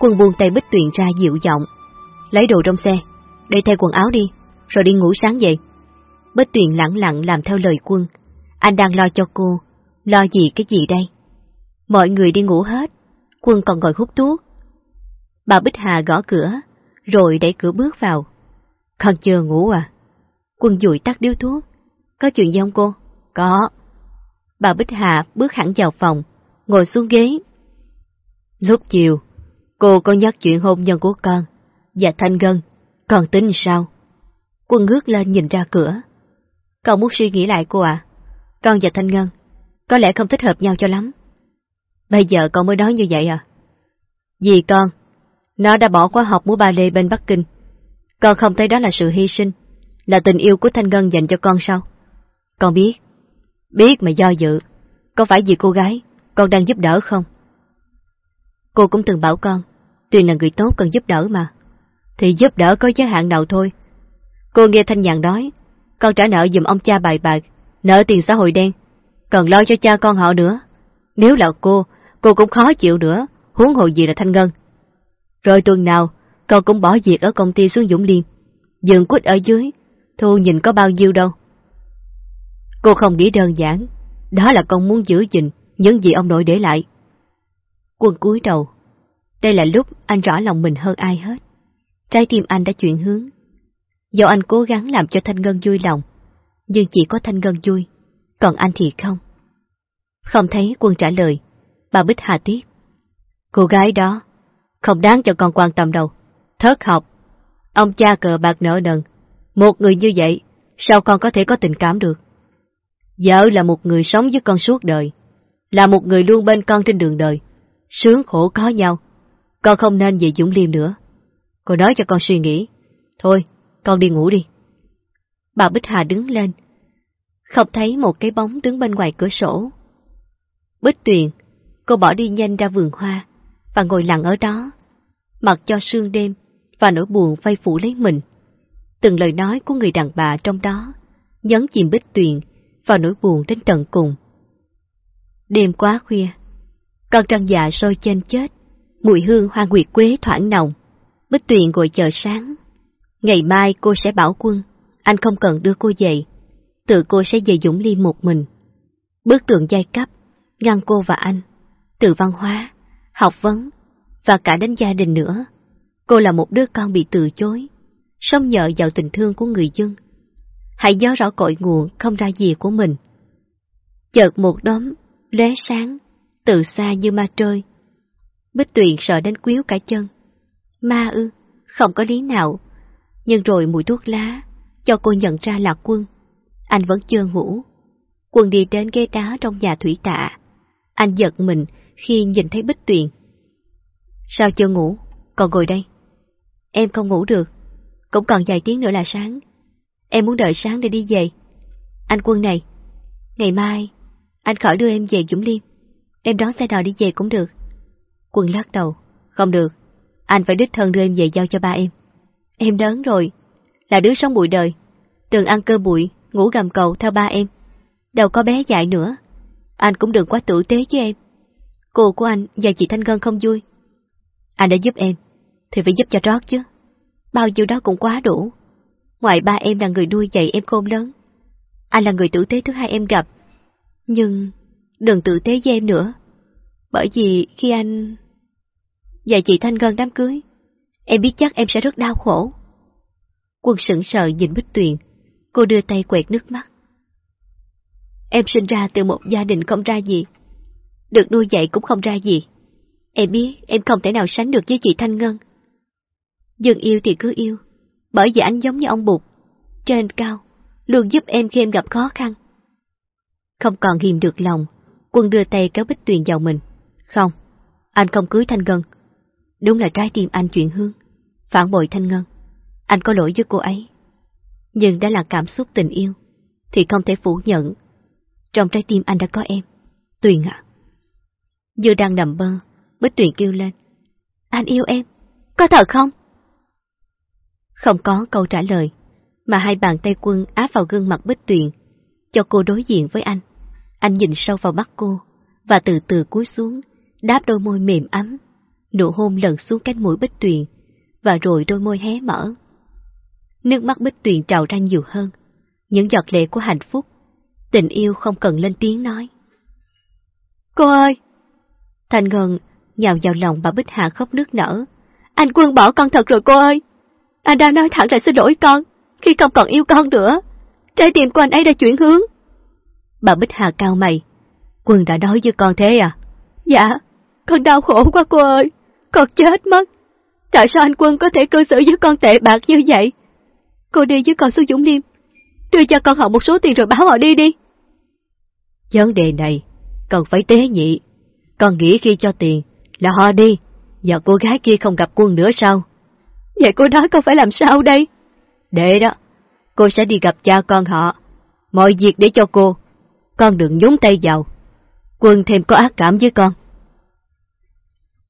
Quân buông tay Bích Tuyền ra dịu giọng. Lấy đồ trong xe, để thay quần áo đi, rồi đi ngủ sáng dậy. Bích Tuyền lặng lặng làm theo lời quân. Anh đang lo cho cô, Lo gì cái gì đây? Mọi người đi ngủ hết, quân còn ngồi hút thuốc. Bà Bích Hà gõ cửa, rồi đẩy cửa bước vào. Còn chưa ngủ à? Quân dụi tắt điếu thuốc. Có chuyện gì không cô? Có. Bà Bích Hà bước hẳn vào phòng, ngồi xuống ghế. Lúc chiều, cô có nhắc chuyện hôn nhân của con và Thanh Ngân, con tính sao? Quân ngước lên nhìn ra cửa. Con muốn suy nghĩ lại cô à? Con và Thanh Ngân có lẽ không thích hợp nhau cho lắm. Bây giờ con mới nói như vậy à? Vì con, nó đã bỏ khóa học múa ba lê bên Bắc Kinh. Con không thấy đó là sự hy sinh, là tình yêu của Thanh Ngân dành cho con sao? Con biết, biết mà do dự, có phải vì cô gái con đang giúp đỡ không? Cô cũng từng bảo con, tuy là người tốt cần giúp đỡ mà, thì giúp đỡ có giới hạn nào thôi. Cô nghe Thanh Nhàn nói, con trả nợ dùm ông cha bài bạc, nợ tiền xã hội đen, còn lo cho cha con họ nữa. Nếu là cô, cô cũng khó chịu nữa, huống hồ gì là Thanh Ngân. Rồi tuần nào, con cũng bỏ việc ở công ty xuống Dũng Liên, dừng quýt ở dưới, thu nhìn có bao nhiêu đâu. Cô không nghĩ đơn giản, đó là con muốn giữ gìn những gì ông nội để lại. Quân cúi đầu, đây là lúc anh rõ lòng mình hơn ai hết. Trái tim anh đã chuyển hướng. Do anh cố gắng làm cho Thanh Ngân vui lòng, nhưng chỉ có Thanh Ngân vui, còn anh thì không. Không thấy quân trả lời, bà Bích Hà tiếc. Cô gái đó, không đáng cho con quan tâm đâu. Thất học, ông cha cờ bạc nợ nần. Một người như vậy, sao con có thể có tình cảm được? Vợ là một người sống với con suốt đời, là một người luôn bên con trên đường đời. Sướng khổ có nhau. Con không nên về Dũng Liêm nữa. Cô nói cho con suy nghĩ. Thôi, con đi ngủ đi. Bà Bích Hà đứng lên. Không thấy một cái bóng đứng bên ngoài cửa sổ. Bích Tuyền, cô bỏ đi nhanh ra vườn hoa và ngồi lặng ở đó, mặc cho sương đêm và nỗi buồn vây phủ lấy mình. Từng lời nói của người đàn bà trong đó nhấn chìm Bích Tuyền vào nỗi buồn đến tận cùng. Đêm quá khuya, con trăng dạ sôi trên chết, mùi hương hoa nguyệt quế thoảng nồng. Bích Tuyền ngồi chờ sáng. Ngày mai cô sẽ bảo quân, anh không cần đưa cô về, tự cô sẽ về Dũng Ly một mình. Bức tượng giai cấp, ngăn cô và anh, từ văn hóa, học vấn, và cả đến gia đình nữa. Cô là một đứa con bị từ chối, sống nhờ vào tình thương của người dân. Hãy nhớ rõ cội nguồn không ra gì của mình. Chợt một đốm, lóe sáng, từ xa như ma trơi. Bích Tuyền sợ đến quýu cả chân. Ma ư, không có lý nào. Nhưng rồi mùi thuốc lá, cho cô nhận ra là quân. Anh vẫn chưa ngủ. Quân đi đến ghế đá trong nhà thủy tạ. Anh giật mình khi nhìn thấy Bích Tuyền. Sao chưa ngủ? Còn ngồi đây. Em không ngủ được. Cũng còn vài tiếng nữa là sáng. Em muốn đợi sáng để đi về. Anh Quân này, ngày mai, anh khỏi đưa em về Dũng Liêm. Em đón xe đò đi về cũng được. Quân lắc đầu. Không được. Anh phải đích thân đưa em về giao cho ba em. Em đớn rồi. Là đứa sống bụi đời. Từng ăn cơ bụi, ngủ gầm cầu theo ba em. Đâu có bé dại nữa. Anh cũng đừng quá tử tế với em. Cô của anh và chị Thanh Ngân không vui. Anh đã giúp em, thì phải giúp cho trót chứ. Bao nhiêu đó cũng quá đủ. Ngoài ba em là người nuôi dạy em khôn lớn. Anh là người tử tế thứ hai em gặp. Nhưng đừng tử tế với em nữa. Bởi vì khi anh... Và chị Thanh Ngân đám cưới, em biết chắc em sẽ rất đau khổ. Quân sững sờ nhìn Bích Tuyền, cô đưa tay quẹt nước mắt. Em sinh ra từ một gia đình không ra gì, được nuôi dạy cũng không ra gì. Em biết em không thể nào sánh được với chị Thanh Ngân. Dương yêu thì cứ yêu, bởi vì anh giống như ông Bụt, trên cao, luôn giúp em khi em gặp khó khăn. Không còn hiềm được lòng, quân đưa tay kéo Bích Tuyền vào mình. Không, anh không cưới Thanh Ngân. Đúng là trái tim anh chuyện hương phản bội Thanh Ngân. Anh có lỗi với cô ấy. Nhưng đã là cảm xúc tình yêu, thì không thể phủ nhận. Trong trái tim anh đã có em. Tuyền ạ. Như đang nằm mơ, Bích Tuyền kêu lên. Anh yêu em, có thật không? Không có câu trả lời, mà hai bàn tay quân áp vào gương mặt Bích Tuyền, cho cô đối diện với anh. Anh nhìn sâu vào mắt cô, và từ từ cúi xuống, đáp đôi môi mềm ấm. Nụ hôn lần xuống cánh mũi Bích Tuyền, và rồi đôi môi hé mở. Nước mắt Bích Tuyền trào ra nhiều hơn, những giọt lệ của hạnh phúc. Tình yêu không cần lên tiếng nói. Cô ơi! Thành Ngân nhào vào lòng bà Bích Hà khóc nước nở. Anh Quân bỏ con thật rồi cô ơi! Anh đã nói thẳng là xin lỗi con, khi không còn yêu con nữa. Trái tim của anh ấy đã chuyển hướng. Bà Bích Hà cao mày. Quân đã nói với con thế à? Dạ, con đau khổ quá cô ơi, con chết mất. Tại sao anh Quân có thể cư xử với con tệ bạc như vậy? Cô đi với con xuống Dũng Liêm, đưa cho con họ một số tiền rồi báo họ đi đi. Vấn đề này cần phải tế nhị. Con nghĩ khi cho tiền là họ đi, và cô gái kia không gặp quân nữa sao? Vậy cô nói con phải làm sao đây? Để đó, cô sẽ đi gặp cha con họ. Mọi việc để cho cô, con đừng nhúng tay vào. Quân thêm có ác cảm với con.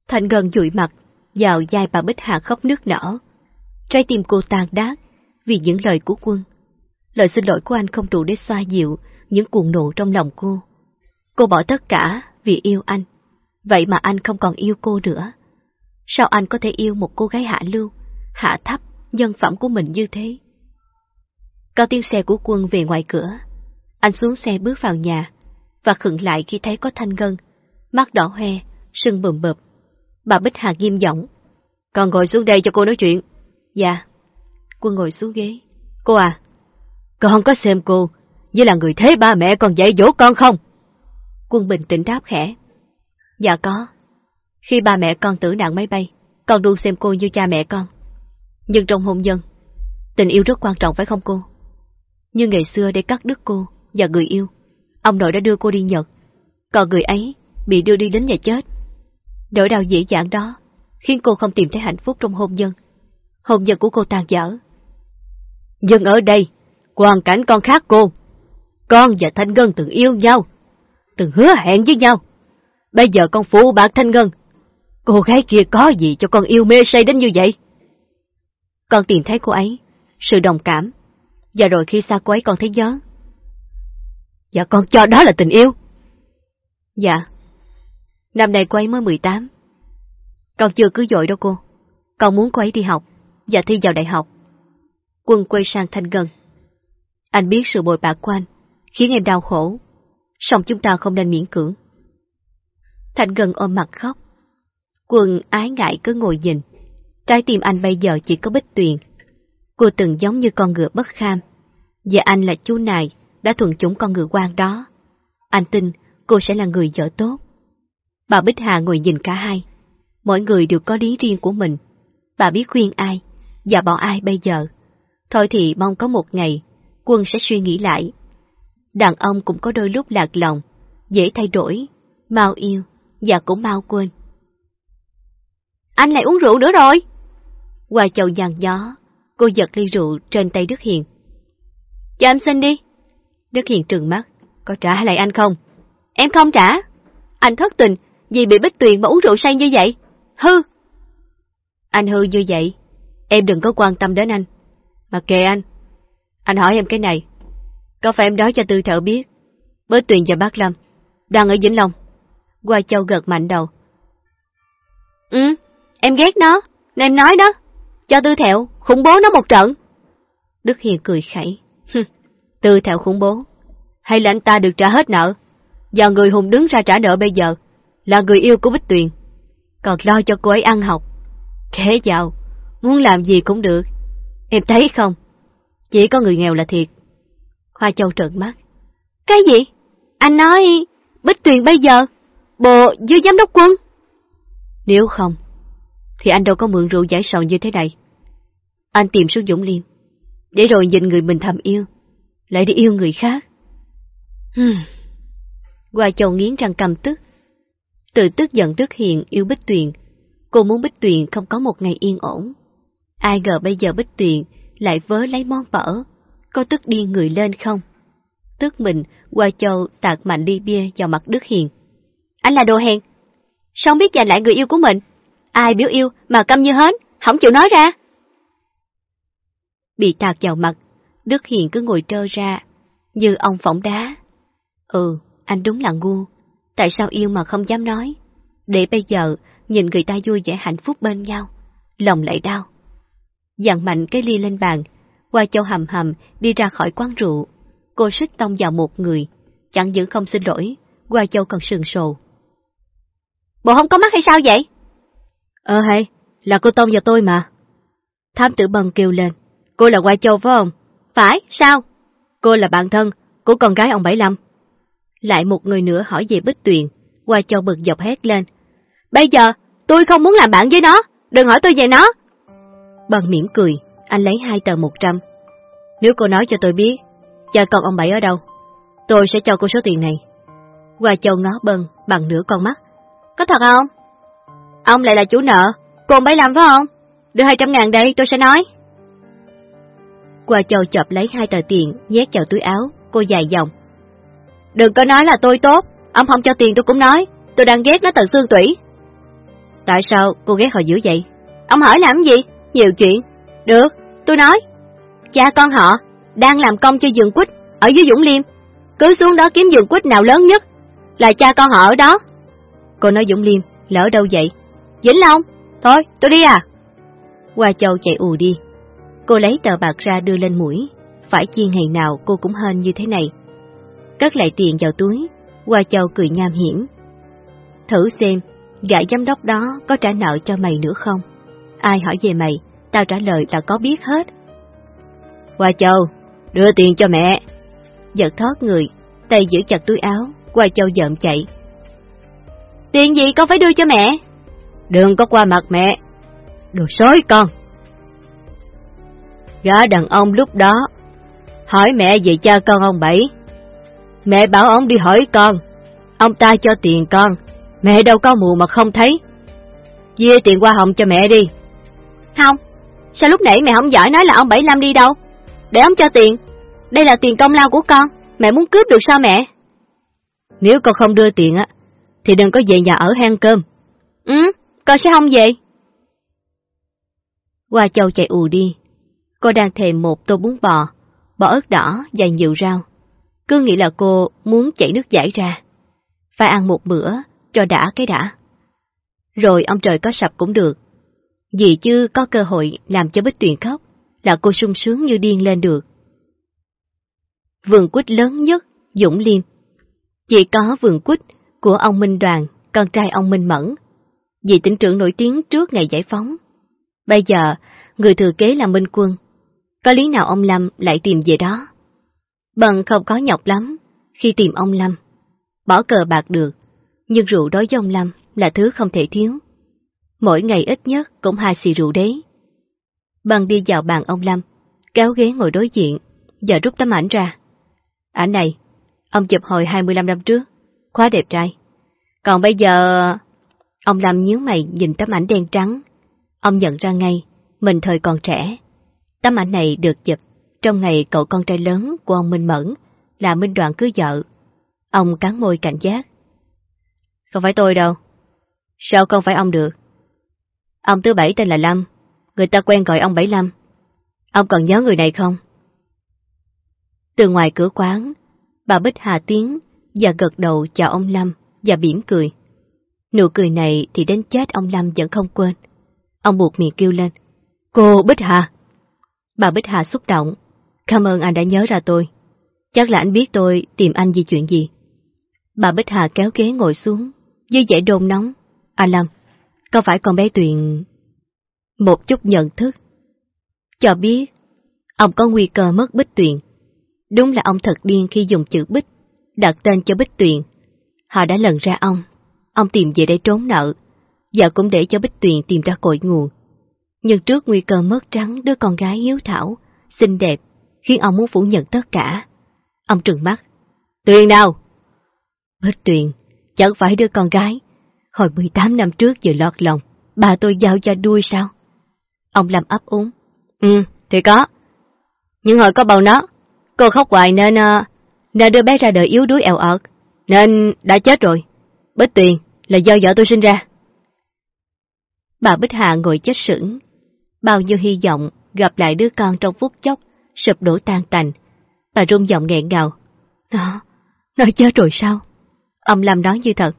Thành gần dụi mặt, vào vai bà Bích Hà khóc nước nở. Trái tim cô tan đát vì những lời của quân. Lời xin lỗi của anh không đủ để xoa dịu những cuồng nộ trong lòng cô. Cô bỏ tất cả vì yêu anh. Vậy mà anh không còn yêu cô nữa. Sao anh có thể yêu một cô gái hạ lưu, hạ thấp nhân phẩm của mình như thế? Có tiếng xe của quân về ngoài cửa. Anh xuống xe bước vào nhà, và khựng lại khi thấy có thanh ngân, mắt đỏ hoe, sưng bùm bập. Bà Bích Hà nghiêm giọng. Con ngồi xuống đây cho cô nói chuyện. Dạ. Quân ngồi xuống ghế. Cô à, con có xem cô như là người thế ba mẹ còn dạy dỗ con không? Quân bình tĩnh đáp khẽ. Dạ có. Khi ba mẹ con tử nạn máy bay, con luôn xem cô như cha mẹ con. Nhưng trong hôn nhân, tình yêu rất quan trọng phải không cô? Như ngày xưa để cắt đứt cô và người yêu, ông nội đã đưa cô đi Nhật. còn người ấy bị đưa đi đến nhà chết. Nỗi đau dễ dàng đó khiến cô không tìm thấy hạnh phúc trong hôn nhân. Hôn nhân của cô tàn dở. Nhưng ở đây, hoàn cảnh con khác cô. Con và Thanh Ngân từng yêu nhau, từng hứa hẹn với nhau. Bây giờ con phụ bạc Thanh Ngân. Cô gái kia có gì cho con yêu mê say đến như vậy? Con tìm thấy cô ấy, sự đồng cảm. Và rồi khi xa cô ấy con thấy nhớ. Dạ con cho đó là tình yêu. Dạ. Năm nay cô ấy mới 18. còn chưa cưới dội đâu cô. Con muốn cô ấy đi học và thi vào đại học. Quân quay sang Thanh Ngân. Anh biết sự bồi bạc của anh, khiến em đau khổ. Song chúng ta không nên miễn cưỡng. Thanh Ngân ôm mặt khóc. Quân ái ngại cứ ngồi nhìn. Trái tim anh bây giờ chỉ có bích tuyền. Cô từng giống như con ngựa bất kham. Và anh là chú nài, đã thuần chúng con ngựa quan đó. Anh tin cô sẽ là người vợ tốt. Bà Bích Hà ngồi nhìn cả hai. Mỗi người đều có lý riêng của mình. Bà biết khuyên ai, và bỏ ai bây giờ. Thôi thì mong có một ngày, quân sẽ suy nghĩ lại. Đàn ông cũng có đôi lúc lạc lòng, dễ thay đổi, mau yêu, và cũng mau quên. Anh lại uống rượu nữa rồi. Qua chầu nhàn gió, cô giật ly rượu trên tay Đức Hiền. Cho em xin đi. Đức Hiền trừng mắt, có trả lại anh không? Em không trả. Anh thất tình vì bị Bích Tuyền mà uống rượu say như vậy. Hư. Anh hư như vậy, em đừng có quan tâm đến anh. Mà kệ anh. Anh hỏi em cái này. Có phải em nói cho Tư Thợ biết Bích Tuyền và Bác Lâm đang ở Vĩnh Long? Qua Châu gật mạnh đầu. Ừ, em ghét nó, nên em nói đó. Cho Tư Thẹo khủng bố nó một trận. Đức Hiền cười khẩy. Tư Thẹo khủng bố. Hay là anh ta được trả hết nợ? giờ người hùng đứng ra trả nợ bây giờ là người yêu của Bích Tuyền. Còn lo cho cô ấy ăn học. Khế giàu, muốn làm gì cũng được. Em thấy không? Chỉ có người nghèo là thiệt. Hoa Châu trợn mắt. Cái gì? Anh nói Bích Tuyền bây giờ bộ dưới giám đốc quân? Nếu không, thì anh đâu có mượn rượu giải sầu như thế này. Anh tìm xuống Dũng Liêm, để rồi nhìn người mình thầm yêu, lại đi yêu người khác. Hoa Châu nghiến răng cầm tức. Từ tức giận tức hiền yêu Bích Tuyền, cô muốn Bích Tuyền không có một ngày yên ổn. Ai ngờ bây giờ Bích Tuyền lại vớ lấy món vỡ, có tức điên người lên không? Tức mình, qua Châu tạt mạnh đi bia vào mặt Đức Hiền. Anh là đồ hèn, sao không biết giành lại người yêu của mình? Ai biểu yêu mà câm như hến, không chịu nói ra. Bị tạt vào mặt, Đức Hiền cứ ngồi trơ ra, như ông phỏng đá. Ừ, anh đúng là ngu. Tại sao yêu mà không dám nói? Để bây giờ nhìn người ta vui vẻ hạnh phúc bên nhau, lòng lại đau. Dặn mạnh cái ly lên bàn, qua châu hầm hầm đi ra khỏi quán rượu. Cô suýt tông vào một người, chẳng những không xin lỗi, qua châu còn sừng sồ. Bộ không có mắt hay sao vậy? Ờ hay, là cô tông vào tôi mà. Thám tử bần kêu lên, cô là Qua Châu phải không? Phải, sao? Cô là bạn thân của con gái ông Bảy Lâm. Lại một người nữa hỏi về Bích Tuyền, Qua Châu bực dọc hét lên. Bây giờ, tôi không muốn làm bạn với nó, đừng hỏi tôi về nó. Bần mỉm cười, anh lấy hai tờ một trăm. Nếu cô nói cho tôi biết, cha con ông Bảy ở đâu, tôi sẽ cho cô số tiền này. Qua Châu ngó bần, bằng nửa con mắt. Có thật không? Ông lại là chủ nợ, cô ông Bảy làm phải không? Đưa hai trăm ngàn đây, tôi sẽ nói. Qua Châu chộp lấy hai tờ tiền, nhét vào túi áo, cô dài dòng. Đừng có nói là tôi tốt, ông không cho tiền tôi cũng nói, tôi đang ghét nó tận xương tủy. Tại sao cô ghét họ dữ vậy? Ông hỏi làm gì? Nhiều chuyện. Được, tôi nói. Cha con họ đang làm công cho giường quýt ở dưới Dũng Liêm. Cứ xuống đó kiếm giường quýt nào lớn nhất, là cha con họ ở đó. Cô nói Dũng Liêm, lỡ đâu vậy? Vĩnh Long. Thôi, tôi đi à? Hoa Châu chạy ù đi. Cô lấy tờ bạc ra đưa lên mũi. Phải chi ngày nào cô cũng hên như thế này. Cất lại tiền vào túi, Hoa Châu cười nham hiểm. Thử xem, gã giám đốc đó có trả nợ cho mày nữa không? Ai hỏi về mày, tao trả lời là có biết hết. Hoa Châu, đưa tiền cho mẹ. Giật thoát người, tay giữ chặt túi áo, Hoa Châu dợm chạy. Tiền gì con phải đưa cho mẹ? Đừng có qua mặt mẹ. Đồ sói con. Gã đàn ông lúc đó, hỏi mẹ về cha con ông Bảy. Mẹ bảo ông đi hỏi con, Ông ta cho tiền con, mẹ đâu có mù mà không thấy. Chia tiền qua hồng cho mẹ đi. Không, sao lúc nãy mẹ không giỏi nói là ông Bảy Lâm đi đâu? Để ông cho tiền. Đây là tiền công lao của con, mẹ muốn cướp được sao mẹ? Nếu con không đưa tiền á, thì đừng có về nhà ở hang cơm. Ừ, con sẽ không về. Hoa Châu chạy ù đi. Cô đang thèm một tô bún bò, bò ớt đỏ và nhiều rau. Cứ nghĩ là cô muốn chảy nước giải ra. Phải ăn một bữa, cho đã cái đã. Rồi ông trời có sập cũng được. Vì chứ có cơ hội làm cho Bích Tuyền khóc, là cô sung sướng như điên lên được. Vườn quýt lớn nhất, Dũng Liêm. Chỉ có vườn quýt của ông Minh Đoàn, con trai ông Minh Mẫn, vị tỉnh trưởng nổi tiếng trước ngày giải phóng. Bây giờ, người thừa kế là Minh Quân. Có lý nào ông Lâm lại tìm về đó? Bằng không có nhọc lắm khi tìm ông Lâm. Bỏ cờ bạc được, nhưng rượu đối với ông Lâm là thứ không thể thiếu. Mỗi ngày ít nhất cũng hai xì rượu đấy. Bằng đi vào bàn ông Lâm, kéo ghế ngồi đối diện, và rút tấm ảnh ra. Ảnh này, ông chụp hồi 25 năm trước, quá đẹp trai. Còn bây giờ... Ông Lâm nhíu mày nhìn tấm ảnh đen trắng. Ông nhận ra ngay, mình thời còn trẻ. Tấm ảnh này được chụp trong ngày cậu con trai lớn của ông Minh Mẫn là Minh Đoàn cưới vợ. Ông cắn môi cảnh giác. Không phải tôi đâu. Sao không phải ông được? Ông thứ bảy tên là Lâm, người ta quen gọi ông Bảy Lâm. Ông còn nhớ người này không? Từ ngoài cửa quán, bà Bích Hà tiếng và gật đầu chào ông Lâm và mỉm cười. Nụ cười này thì đến chết ông Lâm vẫn không quên. Ông buộc miệng kêu lên. Cô Bích Hà! Bà Bích Hà xúc động. Cảm ơn anh đã nhớ ra tôi. Chắc là anh biết tôi tìm anh vì chuyện gì. Bà Bích Hà kéo ghế ngồi xuống, dưới vẻ đôn nóng. Anh Lâm, có phải con bé Tuyền... Một chút nhận thức. Cho biết, ông có nguy cơ mất Bích Tuyền. Đúng là ông thật điên khi dùng chữ Bích, đặt tên cho Bích Tuyền. Họ đã lần ra ông, ông tìm về để trốn nợ, và cũng để cho Bích Tuyền tìm ra cội nguồn. Nhưng trước nguy cơ mất trắng đứa con gái hiếu thảo, xinh đẹp, khiến ông muốn phủ nhận tất cả. Ông trừng mắt. Tuyền nào? Bích Tuyền, chẳng phải đứa con gái. Hồi 18 năm trước vừa lọt lòng, bà tôi giao cho đuôi sao? Ông làm ấp úng. Ừ, thì có. Nhưng hồi có bầu nó, cô khóc hoài nên... Ờ, nên đưa bé ra đời yếu đuối eo ợt, nên đã chết rồi. Bích Tuyền là do vợ tôi sinh ra. Bà Bích Hà ngồi chết sững, bao nhiêu hy vọng gặp lại đứa con trong phút chốc, sụp đổ tan tành. Bà rung giọng nghẹn ngào. Nó, nó chết rồi sao? Ông Lâm nói như thật.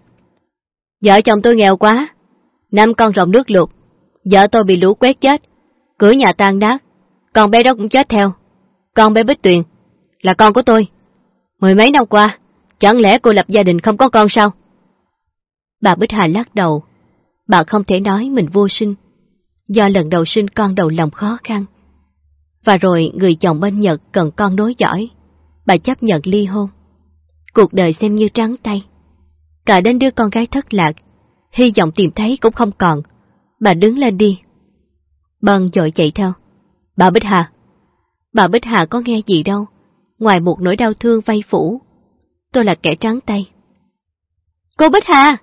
Vợ chồng tôi nghèo quá, năm con rồng nước lụt, vợ tôi bị lũ quét chết, cửa nhà tan nát, con bé đó cũng chết theo. Con bé Bích Tuyền là con của tôi. Mười mấy năm qua, chẳng lẽ cô lập gia đình không có con sao? Bà Bích Hà lắc đầu. Bà không thể nói mình vô sinh, do lần đầu sinh con đầu lòng khó khăn. Và rồi người chồng bên Nhật cần con nối giỏi bà chấp nhận ly hôn. Cuộc đời xem như trắng tay. Cả đến đứa con gái thất lạc, hy vọng tìm thấy cũng không còn. Bà đứng lên đi. Bân dội chạy theo. Bà Bích Hà. Bà Bích Hà có nghe gì đâu, ngoài một nỗi đau thương vay phủ. Tôi là kẻ trắng tay. Cô Bích Hà!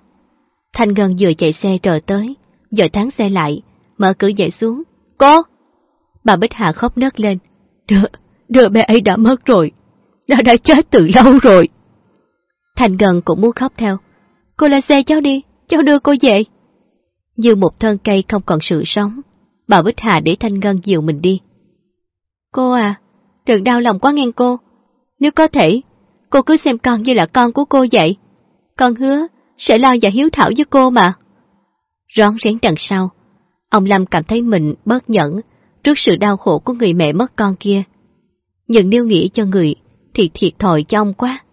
Thanh Ngân vừa chạy xe trở tới, dội thắng xe lại, mở cửa dậy xuống. Cô! Bà Bích Hà khóc nấc lên. Đứa, đứa bé ấy đã mất rồi. Nó đã chết từ lâu rồi. Thành Ngân cũng muốn khóc theo. Cô lên xe cháu đi, cháu đưa cô về. Như một thân cây không còn sự sống, bà Bích Hà để Thanh Ngân dìu mình đi. Cô à, đừng đau lòng quá ngang cô. Nếu có thể, cô cứ xem con như là con của cô vậy. Con hứa sẽ lo và hiếu thảo với cô mà. Rón rén đằng sau, ông Lâm cảm thấy mình bớt nhẫn trước sự đau khổ của người mẹ mất con kia. Nhưng nếu nghĩ cho người thì thiệt thòi cho ông quá.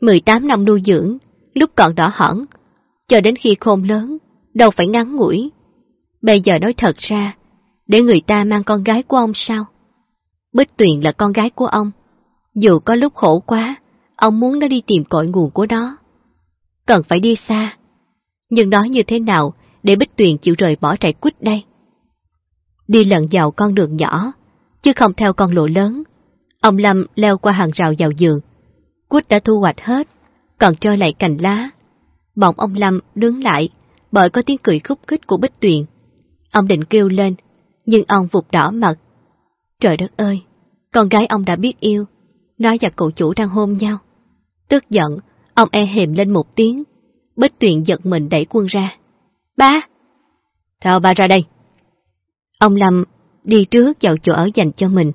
18 năm nuôi dưỡng, lúc còn đỏ hỏn, cho đến khi khôn lớn, đâu phải ngắn ngủi. Bây giờ nói thật ra, để người ta mang con gái của ông sao? Bích Tuyền là con gái của ông. Dù có lúc khổ quá, ông muốn nó đi tìm cội nguồn của nó. Cần phải đi xa. Nhưng nói như thế nào để Bích Tuyền chịu rời bỏ trại quýt đây? Đi lần vào con đường nhỏ, chứ không theo con lộ lớn. Ông Lâm leo qua hàng rào vào giường. Quýt đã thu hoạch hết, còn trôi lại cành lá. Bỗng ông Lâm đứng lại, bởi có tiếng cười khúc khích của Bích Tuyền. Ông định kêu lên, nhưng ông vụt đỏ mặt. Trời đất ơi, con gái ông đã biết yêu, nói và cậu chủ đang hôn nhau. Tức giận, ông e hềm lên một tiếng, Bích Tuyền giật mình đẩy quân ra. Ba! Theo ba ra đây. Ông Lâm đi trước vào chỗ ở dành cho mình.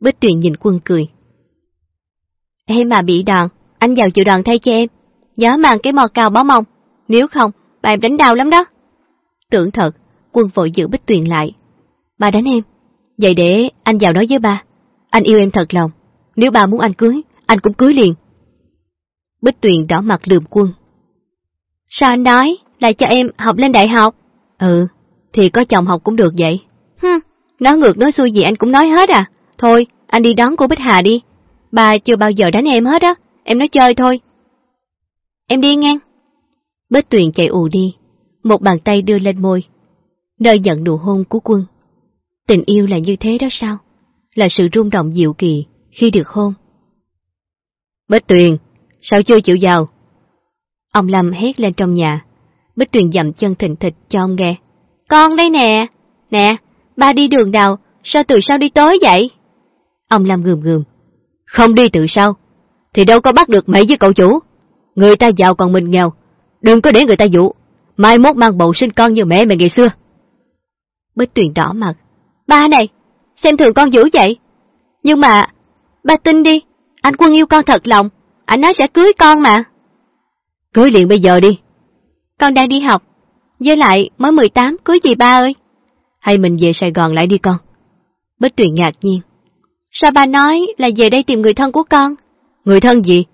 Bích Tuyền nhìn quân cười. Em mà bị đòn, anh vào chịu đòn thay cho em. Nhớ mang cái mò cao bó mông, nếu không, bà em đánh đau lắm đó. Tưởng thật, quân vội giữ Bích Tuyền lại. Bà đánh em, vậy để anh vào nói với ba. Anh yêu em thật lòng, nếu bà muốn anh cưới, anh cũng cưới liền. Bích Tuyền đỏ mặt lườm quân. Sao anh nói, là cho em học lên đại học? Ừ, thì có chồng học cũng được vậy hừ nói ngược nói xuôi gì anh cũng nói hết à. Thôi, anh đi đón cô Bích Hà đi. Bà chưa bao giờ đánh em hết á, em nói chơi thôi. Em đi ngang. Bích Tuyền chạy ù đi, một bàn tay đưa lên môi, nơi nhận nụ hôn của quân. Tình yêu là như thế đó sao? Là sự rung động dịu kỳ khi được hôn. Bích Tuyền, sao chưa chịu vào? Ông Lâm hét lên trong nhà. Bích Tuyền dậm chân thình thịch cho ông nghe. Con đây nè, nè, ba đi đường nào, sao từ sao đi tối vậy? Ông Lâm gườm gườm. Không đi từ sao? Thì đâu có bắt được mấy với cậu chủ. Người ta giàu còn mình nghèo. Đừng có để người ta dụ. Mai mốt mang bầu sinh con như mẹ mày ngày xưa. Bích Tuyền đỏ mặt. Ba này, xem thường con dữ vậy. Nhưng mà, ba tin đi, anh quân yêu con thật lòng. Anh nói sẽ cưới con mà. Cưới liền bây giờ đi. Con đang đi học. Với lại mới 18 cưới gì ba ơi? Hay mình về Sài Gòn lại đi con? Bích Tuyền ngạc nhiên. Sao ba nói là về đây tìm người thân của con? Người thân gì?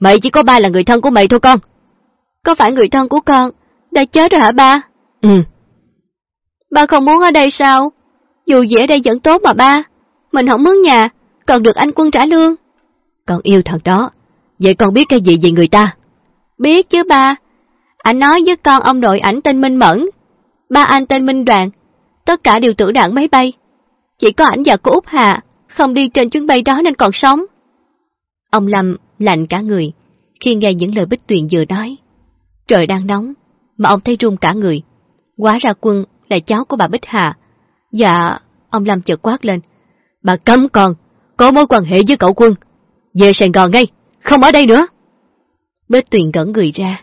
Mày chỉ có ba là người thân của mày thôi con. Có phải người thân của con đã chết rồi hả ba? Ừ. Ba không muốn ở đây sao? Dù gì ở đây vẫn tốt mà ba. Mình không mướn nhà, còn được anh quân trả lương. Con yêu thật đó. Vậy con biết cái gì về người ta? Biết chứ ba. Anh nói với con ông đội ảnh tên Minh Mẫn. Ba anh tên Minh Đoàn. Tất cả đều tử đạn máy bay. Chỉ có ảnh và cô Út Hà không đi trên chuyến bay đó nên còn sống. Ông Lâm lạnh cả người khi nghe những lời Bích Tuyền vừa nói. Trời đang nóng, mà ông thấy run cả người. Quá ra quân là cháu của bà Bích Hà. Dạ, ông Lâm chợt quát lên. Bà cấm con, có mối quan hệ với cậu quân. Về Sài Gòn ngay, không ở đây nữa. Bích Tuyền gỡ người ra.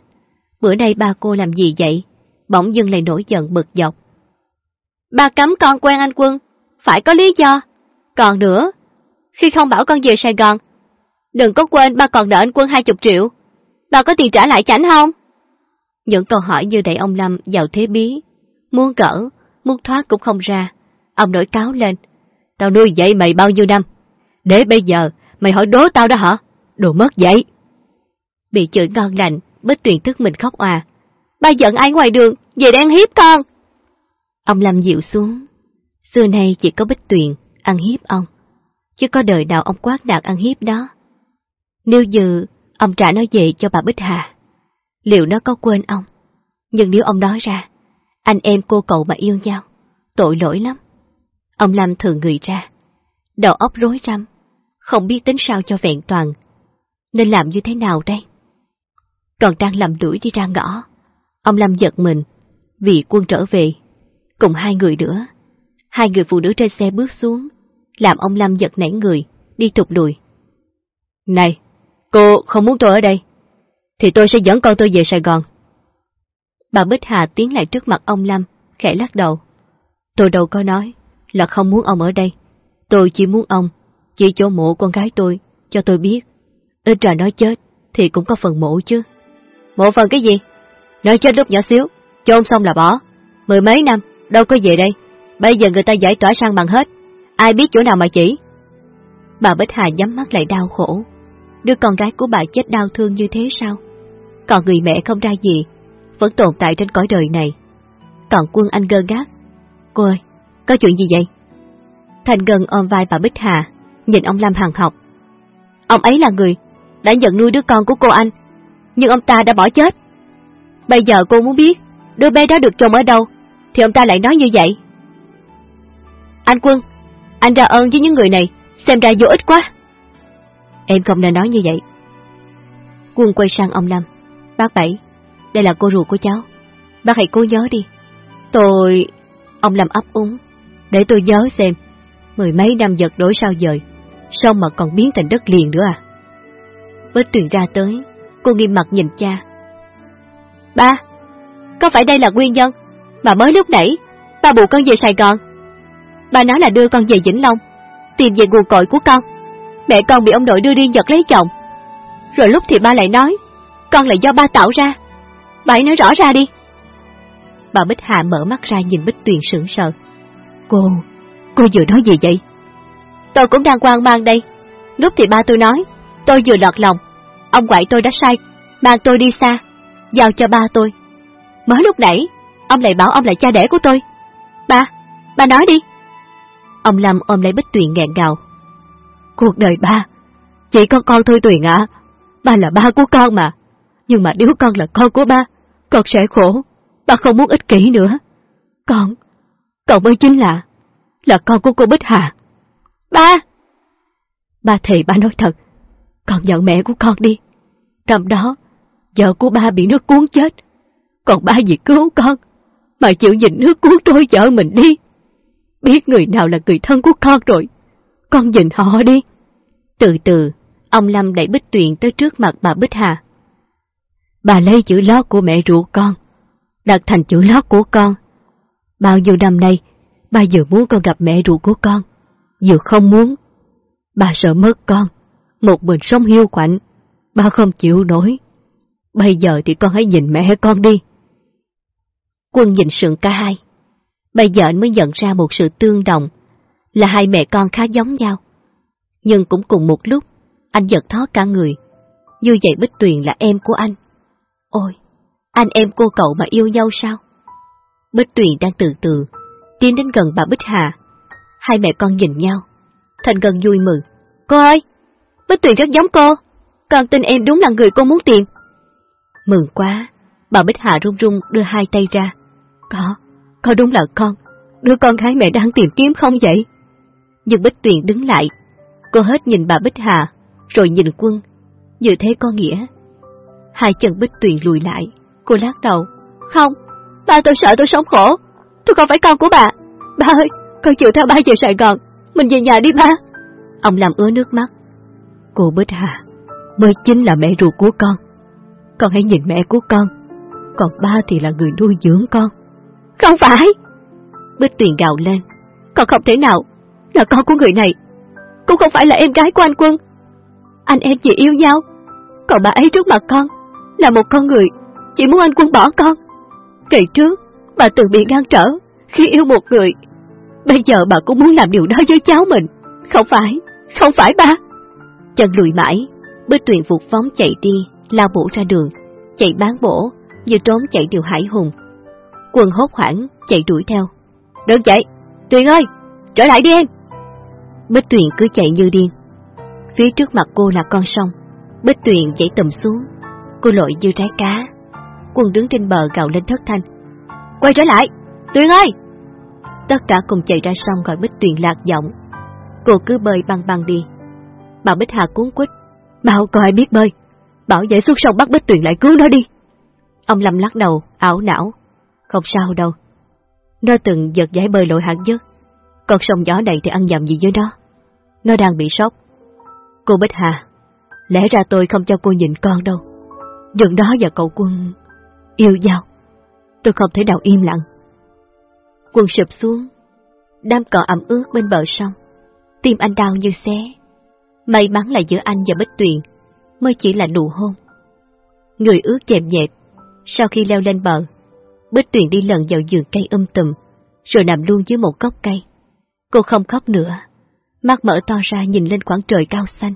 Bữa nay ba cô làm gì vậy? Bỗng dưng lại nổi giận bực dọc. Ba cấm con quen anh quân, phải có lý do. Còn nữa, khi không bảo con về Sài Gòn, đừng có quên ba còn nợ anh quân hai chục triệu. Ba có tiền trả lại chảnh không? Những câu hỏi như đẩy ông Lâm vào thế bí. Muốn cỡ, muốn thoát cũng không ra. Ông nổi cáo lên. Tao nuôi dạy mày bao nhiêu năm? Để bây giờ, mày hỏi đố tao đó hả? Đồ mất dạy. Bị chửi ngon lành, Bích Tuyền tức mình khóc à. Ba giận ai ngoài đường, về đang hiếp con. Ông làm dịu xuống. Xưa nay chỉ có Bích Tuyền ăn hiếp ông. Chứ có đời nào ông quát đạt ăn hiếp đó. Nếu như ông trả nó về cho bà Bích Hà, liệu nó có quên ông? Nhưng nếu ông nói ra, anh em cô cậu mà yêu nhau, tội lỗi lắm. Ông Lâm thường người ra, đầu óc rối rắm, không biết tính sao cho vẹn toàn. Nên làm như thế nào đây? Còn đang làm đuổi đi ra ngõ, ông Lâm giật mình vì quân trở về, cùng hai người nữa. Hai người phụ nữ trên xe bước xuống, làm ông Lâm giật nảy người, đi thụt lùi. Này, cô không muốn tôi ở đây, thì tôi sẽ dẫn con tôi về Sài Gòn. Bà Bích Hà tiến lại trước mặt ông Lâm, khẽ lắc đầu. Tôi đâu có nói là không muốn ông ở đây. Tôi chỉ muốn ông, chỉ chỗ mộ con gái tôi, cho tôi biết. Ít ra nói chết, thì cũng có phần mộ chứ. Mộ phần cái gì? Nói chết lúc nhỏ xíu, chôn xong là bỏ. Mười mấy năm, đâu có về đây. Bây giờ người ta giải tỏa sang bằng hết. Ai biết chỗ nào mà chỉ? Bà Bích Hà nhắm mắt lại đau khổ. Đứa con gái của bà chết đau thương như thế sao? Còn người mẹ không ra gì, vẫn tồn tại trên cõi đời này. Còn quân anh gơ gác. Cô ơi, có chuyện gì vậy? Thành gần ôm vai bà Bích Hà, nhìn ông Lâm hàng học. Ông ấy là người đã nhận nuôi đứa con của cô anh, nhưng ông ta đã bỏ chết. Bây giờ cô muốn biết đứa bé đó được chồng ở đâu, thì ông ta lại nói như vậy. Anh Quân, anh ra ơn với những người này, xem ra vô ích quá. Em không nên nói như vậy. Quân quay sang ông Lâm. Bác Bảy, đây là cô ruột của cháu. Bác hãy cố nhớ đi. Tôi... Ông Lâm ấp úng. Để tôi nhớ xem. Mười mấy năm giật đổi sao dời. Sao mà còn biến thành đất liền nữa à? bớt Tuyền ra tới. Cô nghiêm mặt nhìn cha. Ba, có phải đây là nguyên nhân mà mới lúc nãy ba buộc con về Sài Gòn? Ba nói là đưa con về Vĩnh Long, tìm về nguồn cội của con. Mẹ con bị ông nội đưa đi Nhật lấy chồng. Rồi lúc thì ba lại nói, con là do ba tạo ra. Bà ấy nói rõ ra đi. Bà Bích Hà mở mắt ra nhìn Bích Tuyền sững sờ. Cô, cô vừa nói gì vậy? Tôi cũng đang quan mang đây. Lúc thì ba tôi nói, tôi vừa lọt lòng. Ông ngoại tôi đã sai, mang tôi đi xa, giao cho ba tôi. Mới lúc nãy, ông lại bảo ông là cha đẻ của tôi. Ba, ba nói đi. Ông Lâm ôm lấy Bích Tuyền nghẹn gào. Cuộc đời ba, chỉ có con thôi Tuyền ạ. Ba là ba của con mà. Nhưng mà nếu con là con của ba, con sẽ khổ. Ba không muốn ích kỷ nữa. Con, con mới chính là, là con của cô Bích Hà. Ba! Ba thầy ba nói thật, con nhận mẹ của con đi. Năm đó, vợ của ba bị nước cuốn chết. Còn ba gì cứu con, mà chịu nhìn nước cuốn trôi vợ mình đi. Biết người nào là người thân của con rồi, con nhìn họ đi. Từ từ, ông Lâm đẩy Bích Tuyền tới trước mặt bà Bích Hà. Bà lấy chữ lót của mẹ ruột con, đặt thành chữ lót của con. Bao nhiêu năm nay, ba vừa muốn con gặp mẹ ruột của con, vừa không muốn. bà sợ mất con, một mình sống hiu quạnh, ba không chịu nổi. Bây giờ thì con hãy nhìn mẹ con đi. Quân nhìn sượng cả hai. Bây giờ anh mới nhận ra một sự tương đồng, là hai mẹ con khá giống nhau. Nhưng cũng cùng một lúc, anh giật thó cả người. Như vậy Bích Tuyền là em của anh. Ôi, anh em cô cậu mà yêu nhau sao? Bích Tuyền đang từ từ, tiến đến gần bà Bích Hà. Hai mẹ con nhìn nhau. Thành gần vui mừng. Cô ơi, Bích Tuyền rất giống cô. Con tin em đúng là người cô muốn tìm. Mừng quá, bà Bích Hà run run đưa hai tay ra. Có, có đúng là con, đứa con gái mẹ đang tìm kiếm không vậy? Nhưng Bích Tuyền đứng lại, cô hết nhìn bà Bích Hà, rồi nhìn quân, như thế có nghĩa. Hai chân Bích Tuyền lùi lại, cô lắc đầu. Không, ba tôi sợ tôi sống khổ, tôi không phải con của bà. Ba ơi, con chịu theo ba về Sài Gòn, mình về nhà đi ba. Ông làm ứa nước mắt. Cô Bích Hà mới chính là mẹ ruột của con. Con hãy nhìn mẹ của con, còn ba thì là người nuôi dưỡng con. Không phải! Bích Tuyền gào lên. Con không thể nào là con của người này. Cũng không phải là em gái của anh Quân. Anh em chỉ yêu nhau. Còn bà ấy trước mặt con là một con người chỉ muốn anh Quân bỏ con. Kỳ trước, bà từng bị ngăn trở khi yêu một người. Bây giờ bà cũng muốn làm điều đó với cháu mình. Không phải, không phải ba. Chân lùi mãi, Bích Tuyền vụt phóng chạy đi, lao bổ ra đường, chạy bán bổ, như trốn chạy điều hải hùng. Quân hốt hoảng, chạy đuổi theo. Đừng chạy, Tuyền ơi, trở lại đi em. Bích Tuyền cứ chạy như điên. Phía trước mặt cô là con sông, Bích Tuyền chạy tầm xuống, cô lội như trái cá. Quân đứng trên bờ gào lên thất thanh. Quay trở lại, Tuyền ơi! Tất cả cùng chạy ra sông gọi Bích Tuyền lạc giọng. Cô cứ bơi băng băng đi. Bà Bích Hà cuốn quýt. Bảo có ai biết bơi. Bảo dậy xuống sông bắt Bích Tuyền lại cứu nó đi. Ông Lâm lắc đầu, ảo não. Không sao đâu. Nó từng giật giải bơi lội hẳn nhất, còn sông gió này thì ăn nhầm gì với nó. Nó đang bị sốc. Cô Bích Hà, lẽ ra tôi không cho cô nhìn con đâu. Nhưng đó và cậu quân yêu nhau. Tôi không thể nào im lặng. Quân sụp xuống, đám cỏ ẩm ướt bên bờ sông. Tim anh đau như xé. May mắn là giữa anh và Bích Tuyền mới chỉ là nụ hôn. Người ướt chèm nhẹp, sau khi leo lên bờ, Bích Tuyền đi lần vào giường cây um tùm, rồi nằm luôn dưới một gốc cây. Cô không khóc nữa, mắt mở to ra nhìn lên khoảng trời cao xanh.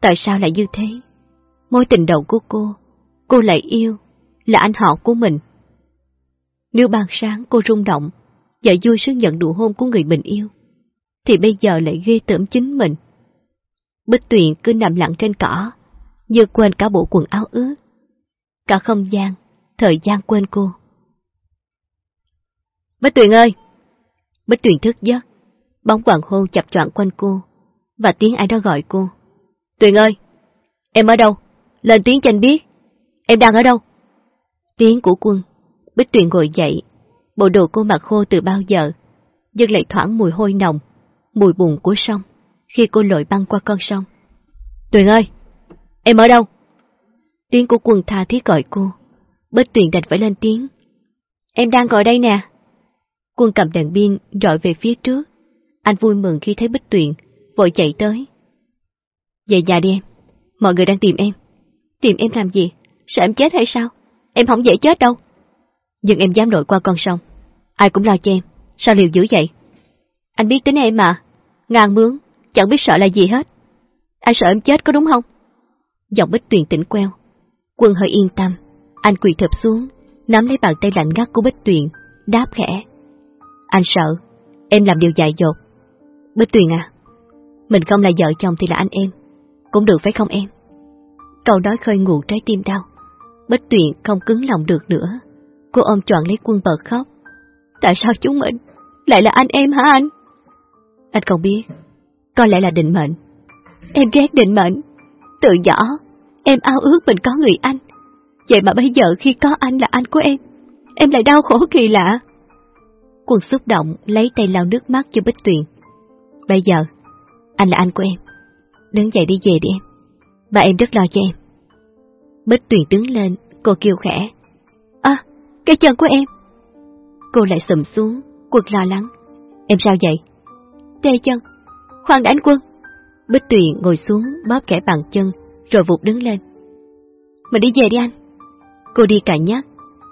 Tại sao lại như thế? Mối tình đầu của cô, cô lại yêu, là anh họ của mình. Nếu ban sáng cô rung động và vui sướng nhận nụ hôn của người mình yêu, thì bây giờ lại ghê tởm chính mình. Bích Tuyền cứ nằm lặng trên cỏ, như quên cả bộ quần áo ướt. Cả không gian, thời gian quên cô. Bích Tuyền ơi! Bích Tuyền thức giấc, bóng hoàng hôn chập choạng quanh cô, và tiếng ai đó gọi cô. Tuyền ơi! Em ở đâu? lên tiếng cho anh biết. Em đang ở đâu? Tiếng của quân. Bích Tuyền ngồi dậy. Bộ đồ cô mặc khô từ bao giờ. Nhưng lại thoảng mùi hôi nồng, mùi bùn của sông, khi cô lội băng qua con sông. Tuyền ơi! Em ở đâu? Tiếng của quân tha thiết gọi cô. Bích Tuyền đành phải lên tiếng. Em đang ngồi đây nè. Quân cầm đèn pin rọi về phía trước. Anh vui mừng khi thấy Bích Tuyền, vội chạy tới. Về nhà đi em, mọi người đang tìm em. Tìm em làm gì? Sợ em chết hay sao? Em không dễ chết đâu. Nhưng em dám lội qua con sông. Ai cũng lo cho em, sao liều dữ vậy? Anh biết tính em mà, ngang mướn, chẳng biết sợ là gì hết. Anh sợ em chết có đúng không? Giọng Bích Tuyền tỉnh queo. Quân hơi yên tâm, anh quỳ thập xuống, nắm lấy bàn tay lạnh ngắt của Bích Tuyền, đáp khẽ. Anh sợ, em làm điều dại dột. Bích Tuyền à, mình không là vợ chồng thì là anh em, cũng được phải không em? Câu nói khơi nguồn trái tim đau. Bích Tuyền không cứng lòng được nữa. Cô ôm trọn lấy quân bật khóc. Tại sao chúng mình lại là anh em hả anh? Anh không biết, có lẽ là định mệnh. Em ghét định mệnh. Từ nhỏ, em ao ước mình có người anh. Vậy mà bây giờ khi có anh là anh của em, em lại đau khổ kỳ lạ. Quân xúc động lấy tay lau nước mắt cho Bích Tuyền. Bây giờ, anh là anh của em. Đứng dậy đi về đi em. Bà em rất lo cho em. Bích Tuyền đứng lên, cô kêu khẽ. À, cái chân của em. Cô lại sầm xuống, Quân lo lắng. Em sao vậy? Tê chân. Khoan đánh quân. Bích Tuyền ngồi xuống bóp kẻ bàn chân, rồi vụt đứng lên. Mình đi về đi anh. Cô đi cả nhát,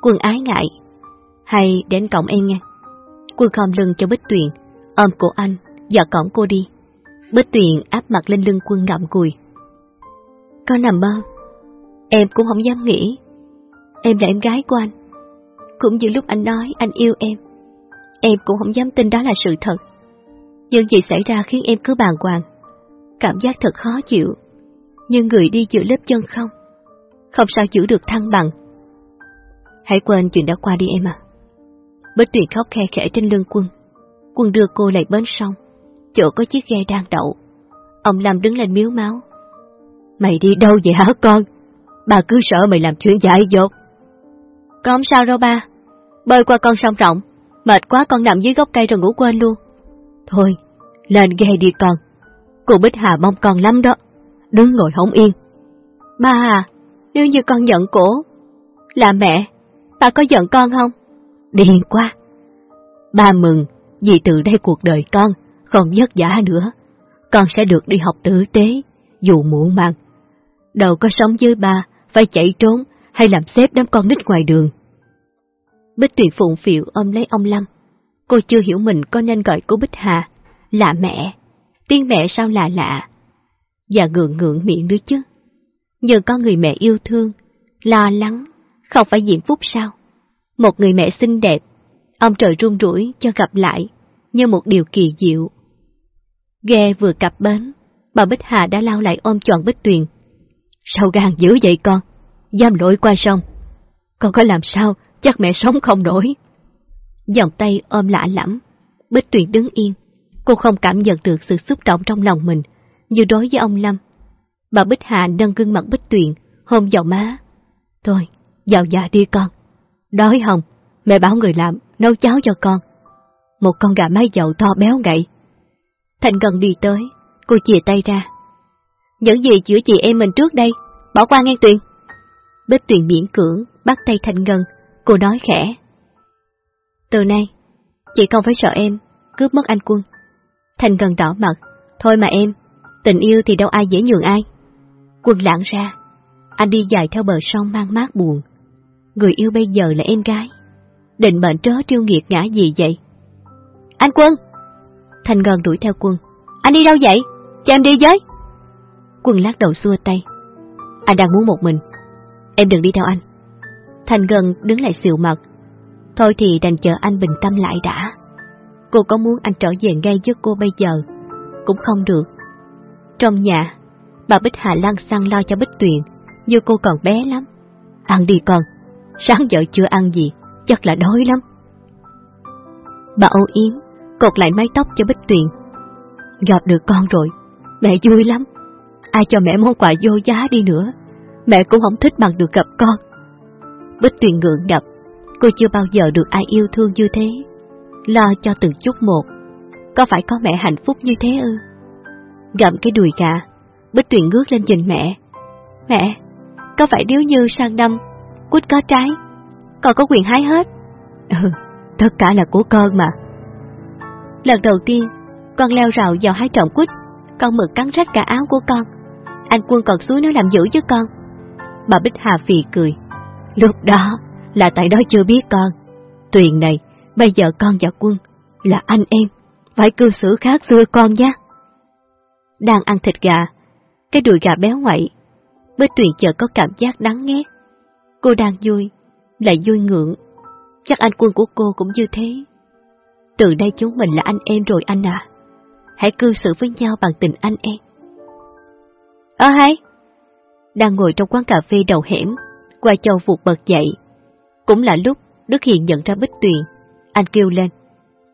quân ái ngại. Hay đến cổng em nghe. Quân khom lưng cho Bích Tuyền, ôm cổ anh, dò cổng cô đi. Bích Tuyền áp mặt lên lưng quân ngậm cùi. Có nằm mơ, em cũng không dám nghĩ. Em là em gái của anh. Cũng như lúc anh nói anh yêu em, em cũng không dám tin đó là sự thật. Nhưng gì xảy ra khiến em cứ bàng hoàng, cảm giác thật khó chịu, Nhưng người đi giữa lớp chân không, không sao giữ được thăng bằng. Hãy quên chuyện đã qua đi em à. Bích Tuyền khóc khe khẽ trên lưng quân. Quân đưa cô lại bến sông, chỗ có chiếc ghe đang đậu. Ông làm đứng lên miếu máu. Mày đi đâu vậy hả con? Bà cứ sợ mày làm chuyện dại dột. Con không sao đâu ba. Bơi qua con sông rộng, mệt quá con nằm dưới gốc cây rồi ngủ quên luôn. Thôi, lên ghe đi con. Cô Bích Hà mong con lắm đó. Đứng ngồi không yên. Ba à, nếu như con giận cổ, là mẹ, ba có giận con không? Điên quá! Ba mừng vì từ đây cuộc đời con không vất vả nữa. Con sẽ được đi học tử tế, dù muộn màng. Đâu có sống với ba, phải chạy trốn hay làm xếp đám con nít ngoài đường. Bích Tuyền phụng phịu ôm lấy ông Lâm. Cô chưa hiểu mình có nên gọi cô Bích Hà là mẹ. Tiếng mẹ sao lạ lạ. Và ngượng ngượng miệng nữa chứ. Nhờ có người mẹ yêu thương, lo lắng, không phải diễm phúc sao? Một người mẹ xinh đẹp, ông trời run rủi cho gặp lại, như một điều kỳ diệu. Ghe vừa cập bến, bà Bích Hà đã lao lại ôm trọn Bích Tuyền. Sao gan dữ vậy con? Dám lỗi qua sông. Con có làm sao, chắc mẹ sống không nổi. Dòng tay ôm lạ lẫm, Bích Tuyền đứng yên. Cô không cảm nhận được sự xúc động trong lòng mình, như đối với ông Lâm. Bà Bích Hà nâng gương mặt Bích Tuyền, hôn vào má. Thôi, vào nhà đi con. Đói không? Mẹ bảo người làm, nấu cháo cho con. Một con gà mái dầu to béo ngậy. Thành gần đi tới, cô chìa tay ra. Những gì chữa chị em mình trước đây, bỏ qua nghe Tuyền. Bích Tuyền miễn cưỡng, bắt tay Thành Ngân, cô nói khẽ. Từ nay, chị không phải sợ em, cướp mất anh quân. Thành Ngân đỏ mặt, thôi mà em, tình yêu thì đâu ai dễ nhường ai. Quân lãng ra, anh đi dài theo bờ sông mang mát buồn. Người yêu bây giờ là em gái. Định mệnh trớ triêu nghiệt ngã gì vậy? Anh Quân! Thành Ngân đuổi theo Quân. Anh đi đâu vậy? Cho em đi với. Quân lắc đầu xua tay. Anh đang muốn một mình. Em đừng đi theo anh. Thành Ngân đứng lại xịu mặt. Thôi thì đành chờ anh bình tâm lại đã. Cô có muốn anh trở về ngay với cô bây giờ? Cũng không được. Trong nhà, bà Bích Hà Lan sang lo cho Bích Tuyền, như cô còn bé lắm. Ăn đi con, sáng giờ chưa ăn gì, chắc là đói lắm. Bà âu Yến cột lại mái tóc cho Bích Tuyền. Gặp được con rồi, mẹ vui lắm. Ai cho mẹ món quà vô giá đi nữa, mẹ cũng không thích bằng được gặp con. Bích Tuyền ngượng ngập, cô chưa bao giờ được ai yêu thương như thế, lo cho từng chút một. Có phải có mẹ hạnh phúc như thế ư? Gặm cái đùi gà, Bích Tuyền ngước lên nhìn mẹ. Mẹ, có phải nếu như sang năm, quýt có trái, con có quyền hái hết? Ừ, tất cả là của con mà. Lần đầu tiên, con leo rào vào hái trộm quýt, con mực cắn rách cả áo của con. Anh quân còn xuống nó làm dữ với con. Bà Bích Hà phì cười. Lúc đó là tại đó chưa biết con. Tuyền này, bây giờ con và quân là anh em, phải cư xử khác xưa con nhé. Đang ăn thịt gà, cái đùi gà béo ngoậy, Bích Tuyền chợt có cảm giác đắng nghét. Cô đang vui, lại vui ngượng. Chắc anh quân của cô cũng như thế. Từ đây chúng mình là anh em rồi anh à. Hãy cư xử với nhau bằng tình anh em. Ơ hay! Đang ngồi trong quán cà phê đầu hẻm, qua châu vụt bật dậy. Cũng là lúc Đức Hiền nhận ra Bích Tuyền. Anh kêu lên.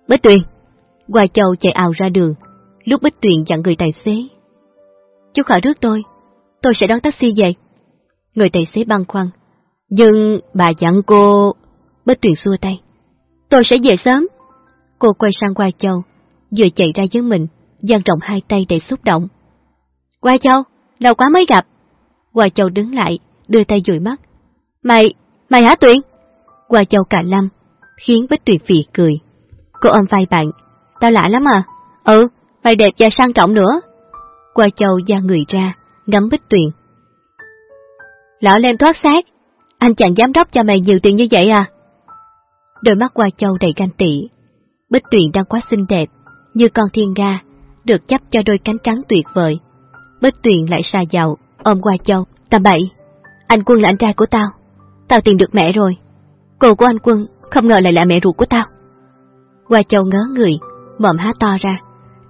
Bích Tuyền! Qua châu chạy ào ra đường. Lúc Bích Tuyền dặn người tài xế. Chú khỏi rước tôi. Tôi sẽ đón taxi về. Người tài xế băng khoăn. Nhưng bà dặn cô... Bích Tuyền xua tay. Tôi sẽ về sớm. Cô quay sang Qua Châu, vừa chạy ra với mình, dang rộng hai tay đầy xúc động. Qua Châu, lâu quá mới gặp. Qua Châu đứng lại, đưa tay dụi mắt. Mày, mày hả Tuyền? Qua Châu cả lâm, khiến Bích Tuyền phì cười. Cô ôm vai bạn, tao lạ lắm à? Ừ, mày đẹp và sang trọng nữa. Qua Châu da người ra, ngắm Bích Tuyền. Lão Lem thoát xác, anh chàng giám đốc cho mày nhiều tiền như vậy à? Đôi mắt Qua Châu đầy ganh tị. Bích Tuyền đang quá xinh đẹp, như con thiên nga, được chấp cho đôi cánh trắng tuyệt vời. Bích Tuyền lại xa giàu, ôm Qua Châu, tầm bậy. Anh Quân là anh trai của tao, tao tìm được mẹ rồi. Cô của anh Quân không ngờ lại là mẹ ruột của tao. Qua Châu ngớ người, mồm há to ra.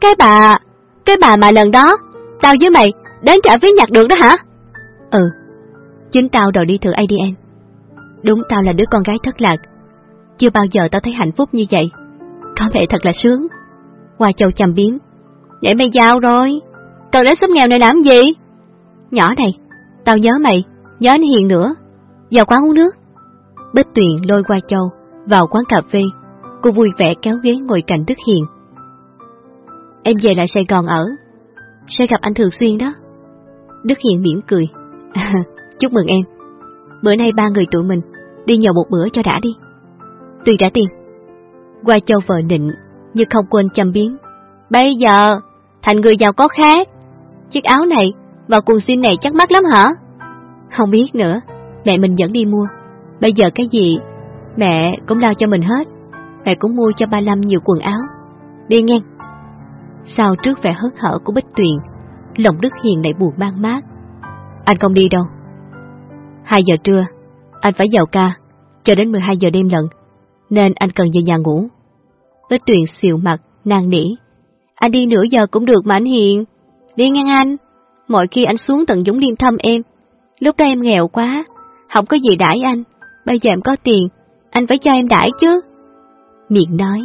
Cái bà, cái bà mà lần đó, tao với mày đến trả phí nhặt được đó hả? Ừ, chính tao đòi đi thử ADN. Đúng tao là đứa con gái thất lạc. Chưa bao giờ tao thấy hạnh phúc như vậy. Có mẹ thật là sướng. Hoa Châu chầm biếm. Để mày giao rồi. Cần đến xóm nghèo này làm gì? Nhỏ này, tao nhớ mày, nhớ anh Hiền nữa. Vào quán uống nước. Bích Tuyền lôi qua Châu vào quán cà phê. Cô vui vẻ kéo ghế ngồi cạnh Đức Hiền. Em về lại Sài Gòn ở. Sẽ gặp anh thường xuyên đó. Đức Hiền mỉm cười. chúc mừng em. Bữa nay ba người tụi mình đi nhậu một bữa cho đã đi. Tùy trả tiền. Qua Châu vợ nịnh, nhưng không quên chăm biếm. Bây giờ, thành người giàu có khác. Chiếc áo này và quần jean này chắc mắc lắm hả? Không biết nữa, mẹ mình dẫn đi mua. Bây giờ cái gì, mẹ cũng lo cho mình hết. Mẹ cũng mua cho ba Lâm nhiều quần áo. Đi nghe. Sau trước vẻ hớt hở của Bích Tuyền, lòng Đức Hiền lại buồn mang mát. Anh không đi đâu. Hai giờ trưa, anh phải vào ca, cho đến 12 giờ đêm lận, nên anh cần về nhà ngủ. Bích Tuyền xịu mặt, nàng nỉ. Anh đi nửa giờ cũng được mà anh Hiền. Đi ngang anh. Mọi khi anh xuống tận Dũng Liên thăm em. Lúc đó em nghèo quá, không có gì đãi anh. Bây giờ em có tiền, anh phải cho em đãi chứ. Miệng nói,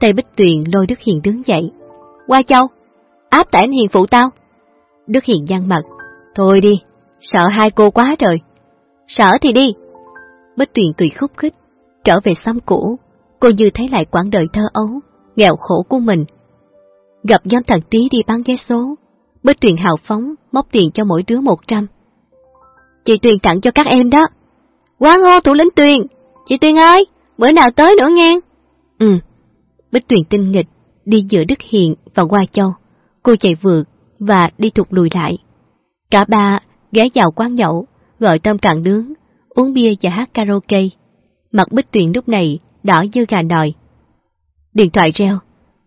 tay Bích Tuyền lôi Đức Hiền đứng dậy. Qua châu, áp tại anh Hiền phụ tao. Đức Hiền nhăn mặt. Thôi đi, sợ hai cô quá rồi. Sợ thì đi. Bích Tuyền cười khúc khích, trở về xóm cũ, cô như thấy lại quãng đời thơ ấu, nghèo khổ của mình. Gặp giám thần tí đi bán vé số, Bích Tuyền hào phóng, móc tiền cho mỗi đứa một trăm. Chị Tuyền tặng cho các em đó. Quá ngô thủ lĩnh Tuyền, chị Tuyền ơi, bữa nào tới nữa nghe. Ừ, Bích Tuyền tinh nghịch, đi giữa Đức Hiền và Hoa Châu. Cô chạy vượt và đi thụt lùi lại. Cả ba ghé vào quán nhậu, gọi tôm càng nướng, uống bia và hát karaoke. Mặt Bích Tuyền lúc này đỏ như gà nòi. Điện thoại reo,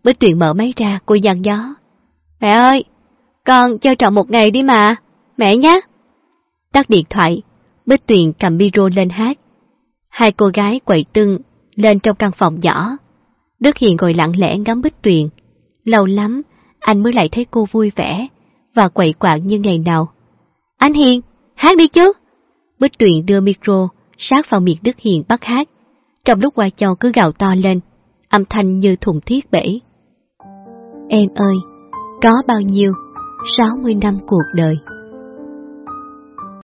Bích Tuyền mở máy ra, cô giăng gió. Mẹ ơi, con chơi trò một ngày đi mà, mẹ nhé. Tắt điện thoại, Bích Tuyền cầm micro lên hát. Hai cô gái quậy tưng lên trong căn phòng nhỏ. Đức Hiền ngồi lặng lẽ ngắm Bích Tuyền. Lâu lắm, anh mới lại thấy cô vui vẻ và quậy quạng như ngày nào. Anh Hiền, hát đi chứ. Bích Tuyền đưa micro sát vào miệng Đức Hiền bắt hát, trong lúc qua Châu cứ gào to lên, âm thanh như thùng thiết bể. Em ơi, có bao nhiêu, 60 năm cuộc đời.